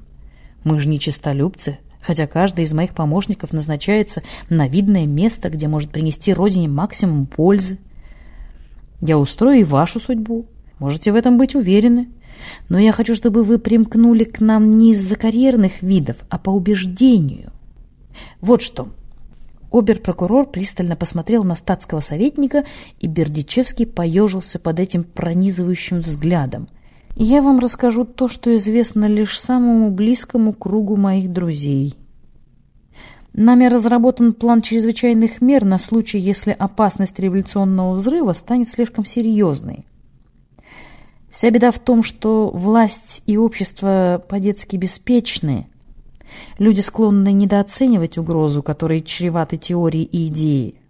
A: Мы же не чистолюбцы, хотя каждый из моих помощников назначается на видное место, где может принести родине максимум пользы. Я устрою и вашу судьбу, можете в этом быть уверены. Но я хочу, чтобы вы примкнули к нам не из-за карьерных видов, а по убеждению. Вот что. Обер-прокурор пристально посмотрел на статского советника, и Бердичевский поежился под этим пронизывающим взглядом. «Я вам расскажу то, что известно лишь самому близкому кругу моих друзей. Нами разработан план чрезвычайных мер на случай, если опасность революционного взрыва станет слишком серьезной. Вся беда в том, что власть и общество по-детски беспечны, Люди склонны недооценивать угрозу, которой чреваты теории и идеи,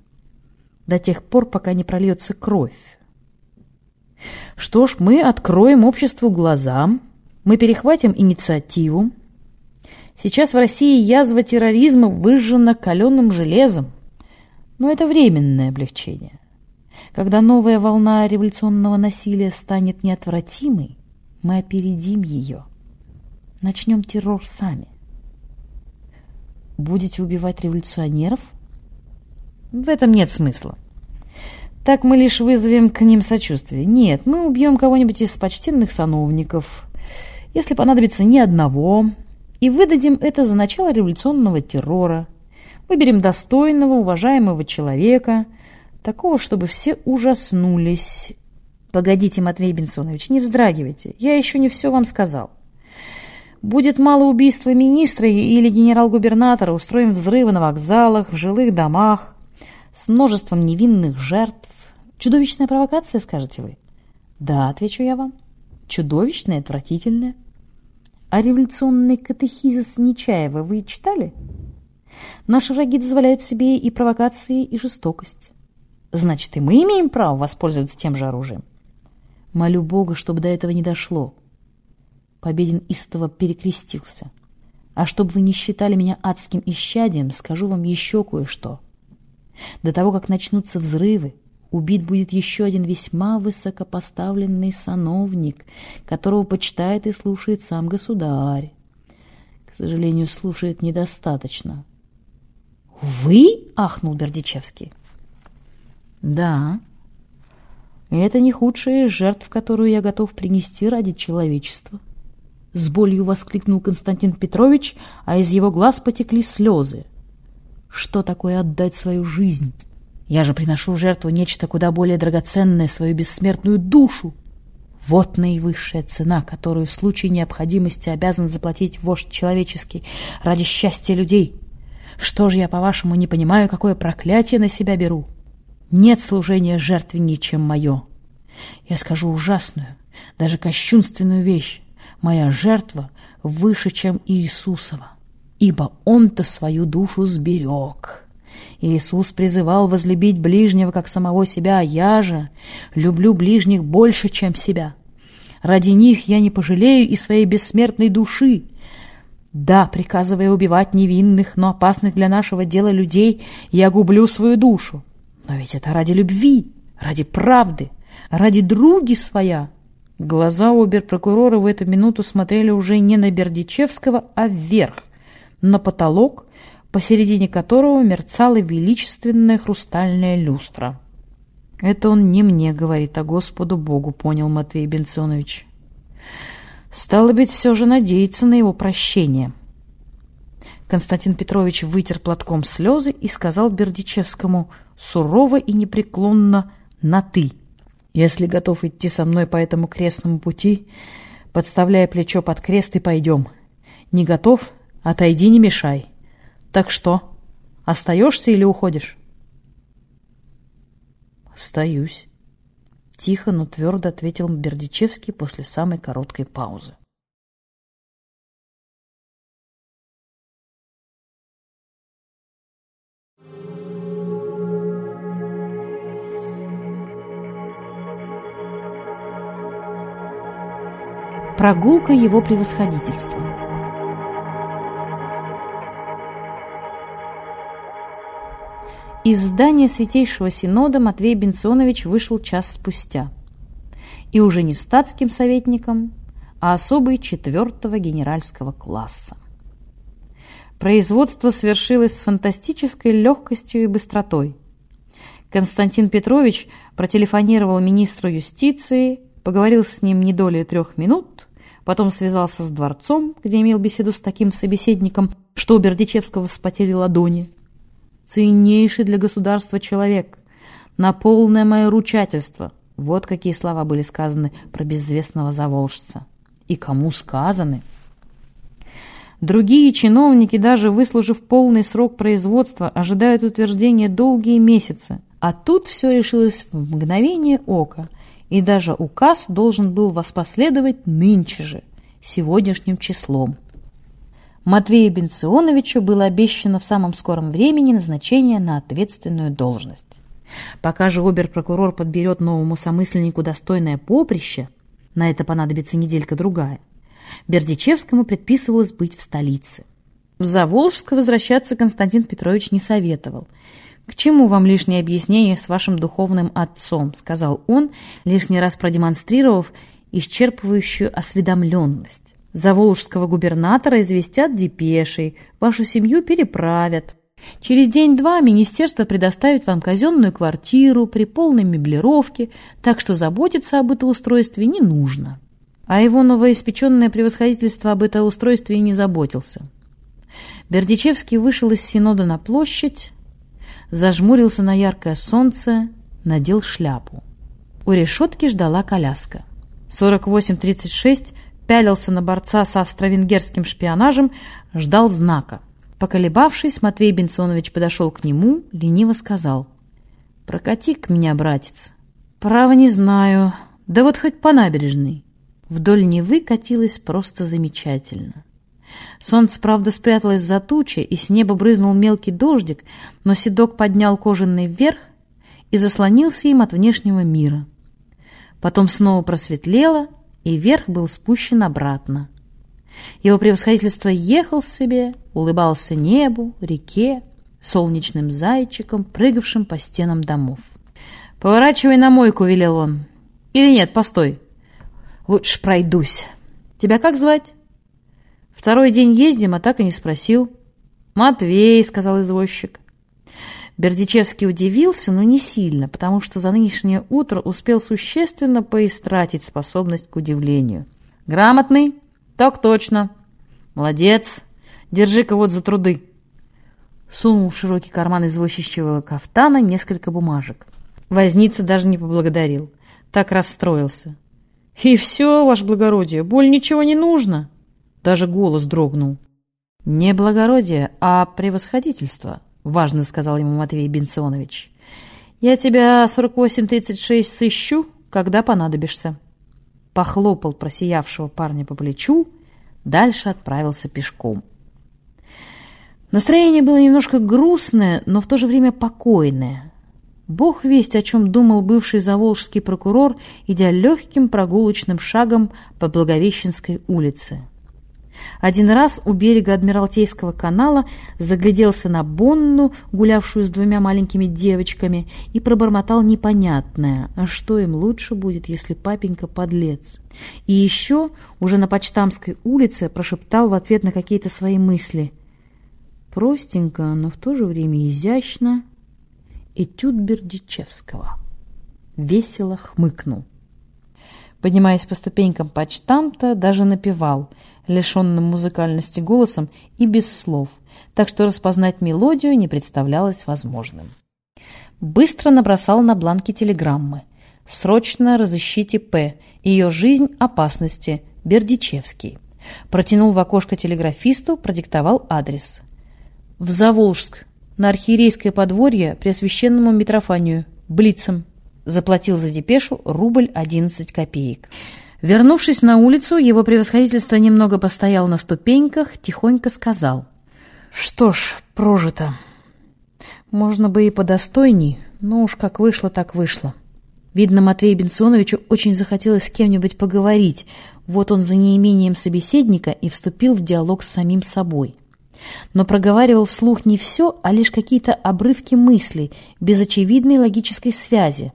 A: до тех пор, пока не прольется кровь. Что ж, мы откроем обществу глаза, мы перехватим инициативу. Сейчас в России язва терроризма выжжена каленым железом, но это временное облегчение. Когда новая волна революционного насилия станет неотвратимой, мы опередим ее. Начнем террор сами. Будете убивать революционеров? В этом нет смысла. Так мы лишь вызовем к ним сочувствие. Нет, мы убьем кого-нибудь из почтенных сановников, если понадобится ни одного, и выдадим это за начало революционного террора. Выберем достойного, уважаемого человека, такого, чтобы все ужаснулись. Погодите, Матвей Бенсонович, не вздрагивайте, я еще не все вам сказал. Будет мало убийства министра или генерал-губернатора, устроим взрывы на вокзалах, в жилых домах, с множеством невинных жертв. Чудовищная провокация, скажете вы? Да, отвечу я вам. Чудовищная, отвратительная. А революционный катехизис Нечаева вы читали? Наши враги дозволяют себе и провокации, и жестокость. Значит, и мы имеем право воспользоваться тем же оружием. Молю Бога, чтобы до этого не дошло. Победин истово перекрестился. А чтобы вы не считали меня адским исчадием, скажу вам еще кое-что. До того, как начнутся взрывы, убит будет еще один весьма высокопоставленный сановник, которого почитает и слушает сам государь. К сожалению, слушает недостаточно. «Вы?» — ахнул Бердичевский. «Да, это не худшая из жертв, которую я готов принести ради человечества». С болью воскликнул Константин Петрович, а из его глаз потекли слезы. Что такое отдать свою жизнь? Я же приношу в жертву нечто куда более драгоценное, свою бессмертную душу. Вот наивысшая цена, которую в случае необходимости обязан заплатить вождь человеческий ради счастья людей. Что же я, по-вашему, не понимаю, какое проклятие на себя беру? Нет служения жертвеннее, чем мое. Я скажу ужасную, даже кощунственную вещь. Моя жертва выше, чем Иисусова, ибо Он-то свою душу сберег. Иисус призывал возлюбить ближнего, как самого себя, а я же люблю ближних больше, чем себя. Ради них я не пожалею и своей бессмертной души. Да, приказывая убивать невинных, но опасных для нашего дела людей, я гублю свою душу. Но ведь это ради любви, ради правды, ради други своя. Глаза обер-прокурора в эту минуту смотрели уже не на Бердичевского, а вверх, на потолок, посередине которого мерцала величественная хрустальная люстра. «Это он не мне говорит, а Господу Богу», — понял Матвей Бенционович. «Стало быть, все же надеяться на его прощение». Константин Петрович вытер платком слезы и сказал Бердичевскому сурово и непреклонно «на ты». Если готов идти со мной по этому крестному пути, подставляя плечо под крест и пойдем. Не готов? Отойди, не мешай. Так что, остаешься или уходишь? Остаюсь. Тихо, но твердо ответил Бердичевский после самой короткой паузы. Прогулка его превосходительства. Из здания Святейшего Синода Матвей Бенционович вышел час спустя. И уже не статским советником, а особой четвертого генеральского класса. Производство свершилось с фантастической легкостью и быстротой. Константин Петрович протелефонировал министру юстиции, поговорил с ним не долей трех минут, потом связался с дворцом, где имел беседу с таким собеседником, что у Бердичевского вспотели ладони. ценнейший для государства человек, на полное мое ручательство. Вот какие слова были сказаны про безвестного заволжца. И кому сказаны? Другие чиновники, даже выслужив полный срок производства, ожидают утверждения долгие месяцы. А тут все решилось в мгновение ока, и даже указ должен был воспоследовать нынче же, сегодняшним числом. Матвею Бенционовичу было обещано в самом скором времени назначение на ответственную должность. Пока же обер-прокурор подберет новому самысленнику достойное поприще, на это понадобится неделька-другая, Бердичевскому предписывалось быть в столице. В Заволжск возвращаться Константин Петрович не советовал. «К чему вам лишнее объяснение с вашим духовным отцом?» — сказал он, лишний раз продемонстрировав исчерпывающую осведомленность. Заволжского губернатора известят депешей, вашу семью переправят. Через день-два министерство предоставит вам казенную квартиру при полной меблировке, так что заботиться об устройстве не нужно. А его новоиспеченное превосходительство об устройстве и не заботился. Бердичевский вышел из Синода на площадь, зажмурился на яркое солнце, надел шляпу. У решетки ждала коляска. 48-36 пялился на борца с австро-венгерским шпионажем, ждал знака. Поколебавшись, Матвей Бенционович подошел к нему, лениво сказал. «Прокати-ка меня, братец». «Право не знаю. Да вот хоть по набережной». Вдоль Невы катилось просто замечательно. Солнце, правда, спряталось за тучи, и с неба брызнул мелкий дождик, но седок поднял кожаный вверх и заслонился им от внешнего мира. Потом снова просветлело, и верх был спущен обратно. Его превосходительство ехал себе, улыбался небу, реке, солнечным зайчиком, прыгавшим по стенам домов. «Поворачивай на мойку», — велел он. «Или нет, постой. Лучше пройдусь. Тебя как звать?» «Второй день ездим, а так и не спросил». «Матвей», — сказал извозчик. Бердичевский удивился, но не сильно, потому что за нынешнее утро успел существенно поистратить способность к удивлению. «Грамотный? Так точно. Молодец. Держи-ка вот за труды». Сунул в широкий карман извозчичьего кафтана несколько бумажек. Возница даже не поблагодарил. Так расстроился. «И все, ваше благородие, боль ничего не нужно!» Даже голос дрогнул. «Не благородие, а превосходительство», — важно сказал ему Матвей Бенционович. «Я тебя 48-36 сыщу, когда понадобишься». Похлопал просиявшего парня по плечу, дальше отправился пешком. Настроение было немножко грустное, но в то же время покойное. Бог весть, о чем думал бывший заволжский прокурор, идя легким прогулочным шагом по Благовещенской улице. Один раз у берега Адмиралтейского канала загляделся на Бонну, гулявшую с двумя маленькими девочками, и пробормотал непонятное, а что им лучше будет, если папенька подлец. И еще, уже на Почтамской улице, прошептал в ответ на какие-то свои мысли. Простенько, но в то же время изящно. Этюд Бердичевского. Весело хмыкнул. Поднимаясь по ступенькам почтамта, даже напевал — лишенным музыкальности голосом и без слов, так что распознать мелодию не представлялось возможным. Быстро набросал на бланке телеграммы. «Срочно разыщите П. Ее жизнь опасности. Бердичевский». Протянул в окошко телеграфисту, продиктовал адрес. «В Заволжск. На архиерейское подворье Преосвященному Митрофанию. Блицем». Заплатил за депешу рубль одиннадцать копеек. Вернувшись на улицу, его превосходительство немного постоял на ступеньках, тихонько сказал. «Что ж, прожито. Можно бы и подостойней, но уж как вышло, так вышло». Видно, Матвею Бенционовичу очень захотелось с кем-нибудь поговорить. Вот он за неимением собеседника и вступил в диалог с самим собой. Но проговаривал вслух не все, а лишь какие-то обрывки мыслей, без очевидной логической связи.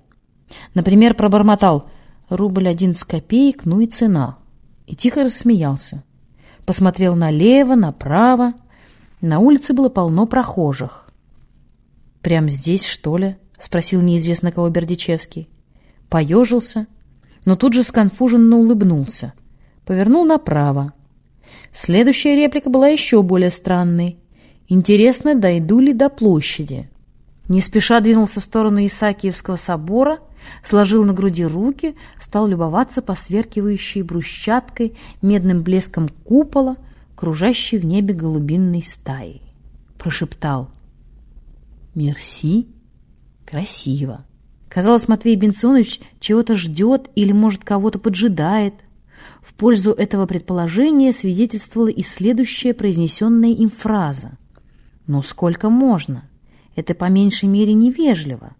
A: Например, пробормотал – Рубль одиннадцать копеек, ну и цена. И тихо рассмеялся. Посмотрел налево, направо. На улице было полно прохожих. «Прям здесь, что ли?» — спросил неизвестно кого Бердичевский. Поежился, но тут же сконфуженно улыбнулся. Повернул направо. Следующая реплика была еще более странной. Интересно, дойду ли до площади. Не спеша двинулся в сторону Исаакиевского собора, сложил на груди руки, стал любоваться посверкивающей брусчаткой, медным блеском купола, кружащей в небе голубинной стаей. Прошептал «Мерси, красиво». Казалось, Матвей Бенционович чего-то ждет или, может, кого-то поджидает. В пользу этого предположения свидетельствовала и следующая произнесенная им фраза. «Ну сколько можно? Это по меньшей мере невежливо».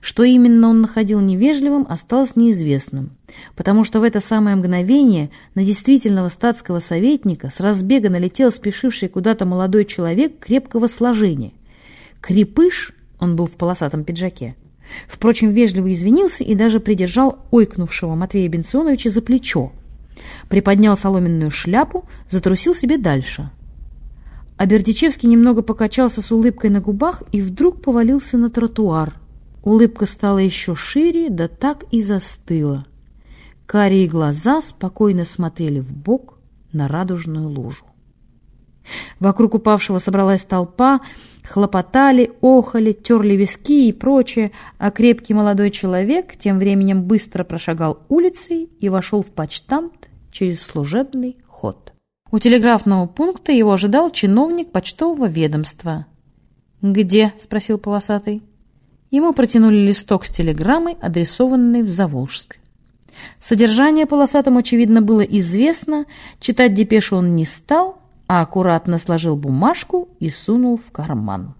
A: Что именно он находил невежливым, осталось неизвестным, потому что в это самое мгновение на действительного статского советника с разбега налетел спешивший куда-то молодой человек крепкого сложения. Крепыш, он был в полосатом пиджаке, Впрочем, вежливо извинился и даже придержал ойкнувшего Матвея Бенционовича за плечо. Приподнял соломенную шляпу, затрусил себе дальше. А Бердичевский немного покачался с улыбкой на губах и вдруг повалился на тротуар. Улыбка стала еще шире, да так и застыла. Карие глаза спокойно смотрели в бок на радужную лужу. Вокруг упавшего собралась толпа, хлопотали, охали, терли виски и прочее, а крепкий молодой человек тем временем быстро прошагал улицей и вошел в почтамт через служебный ход. У телеграфного пункта его ожидал чиновник почтового ведомства. «Где?» — спросил полосатый. Ему протянули листок с телеграммой, адресованной в Заволжск. Содержание полосатому, очевидно, было известно, читать депешу он не стал, а аккуратно сложил бумажку и сунул в карман.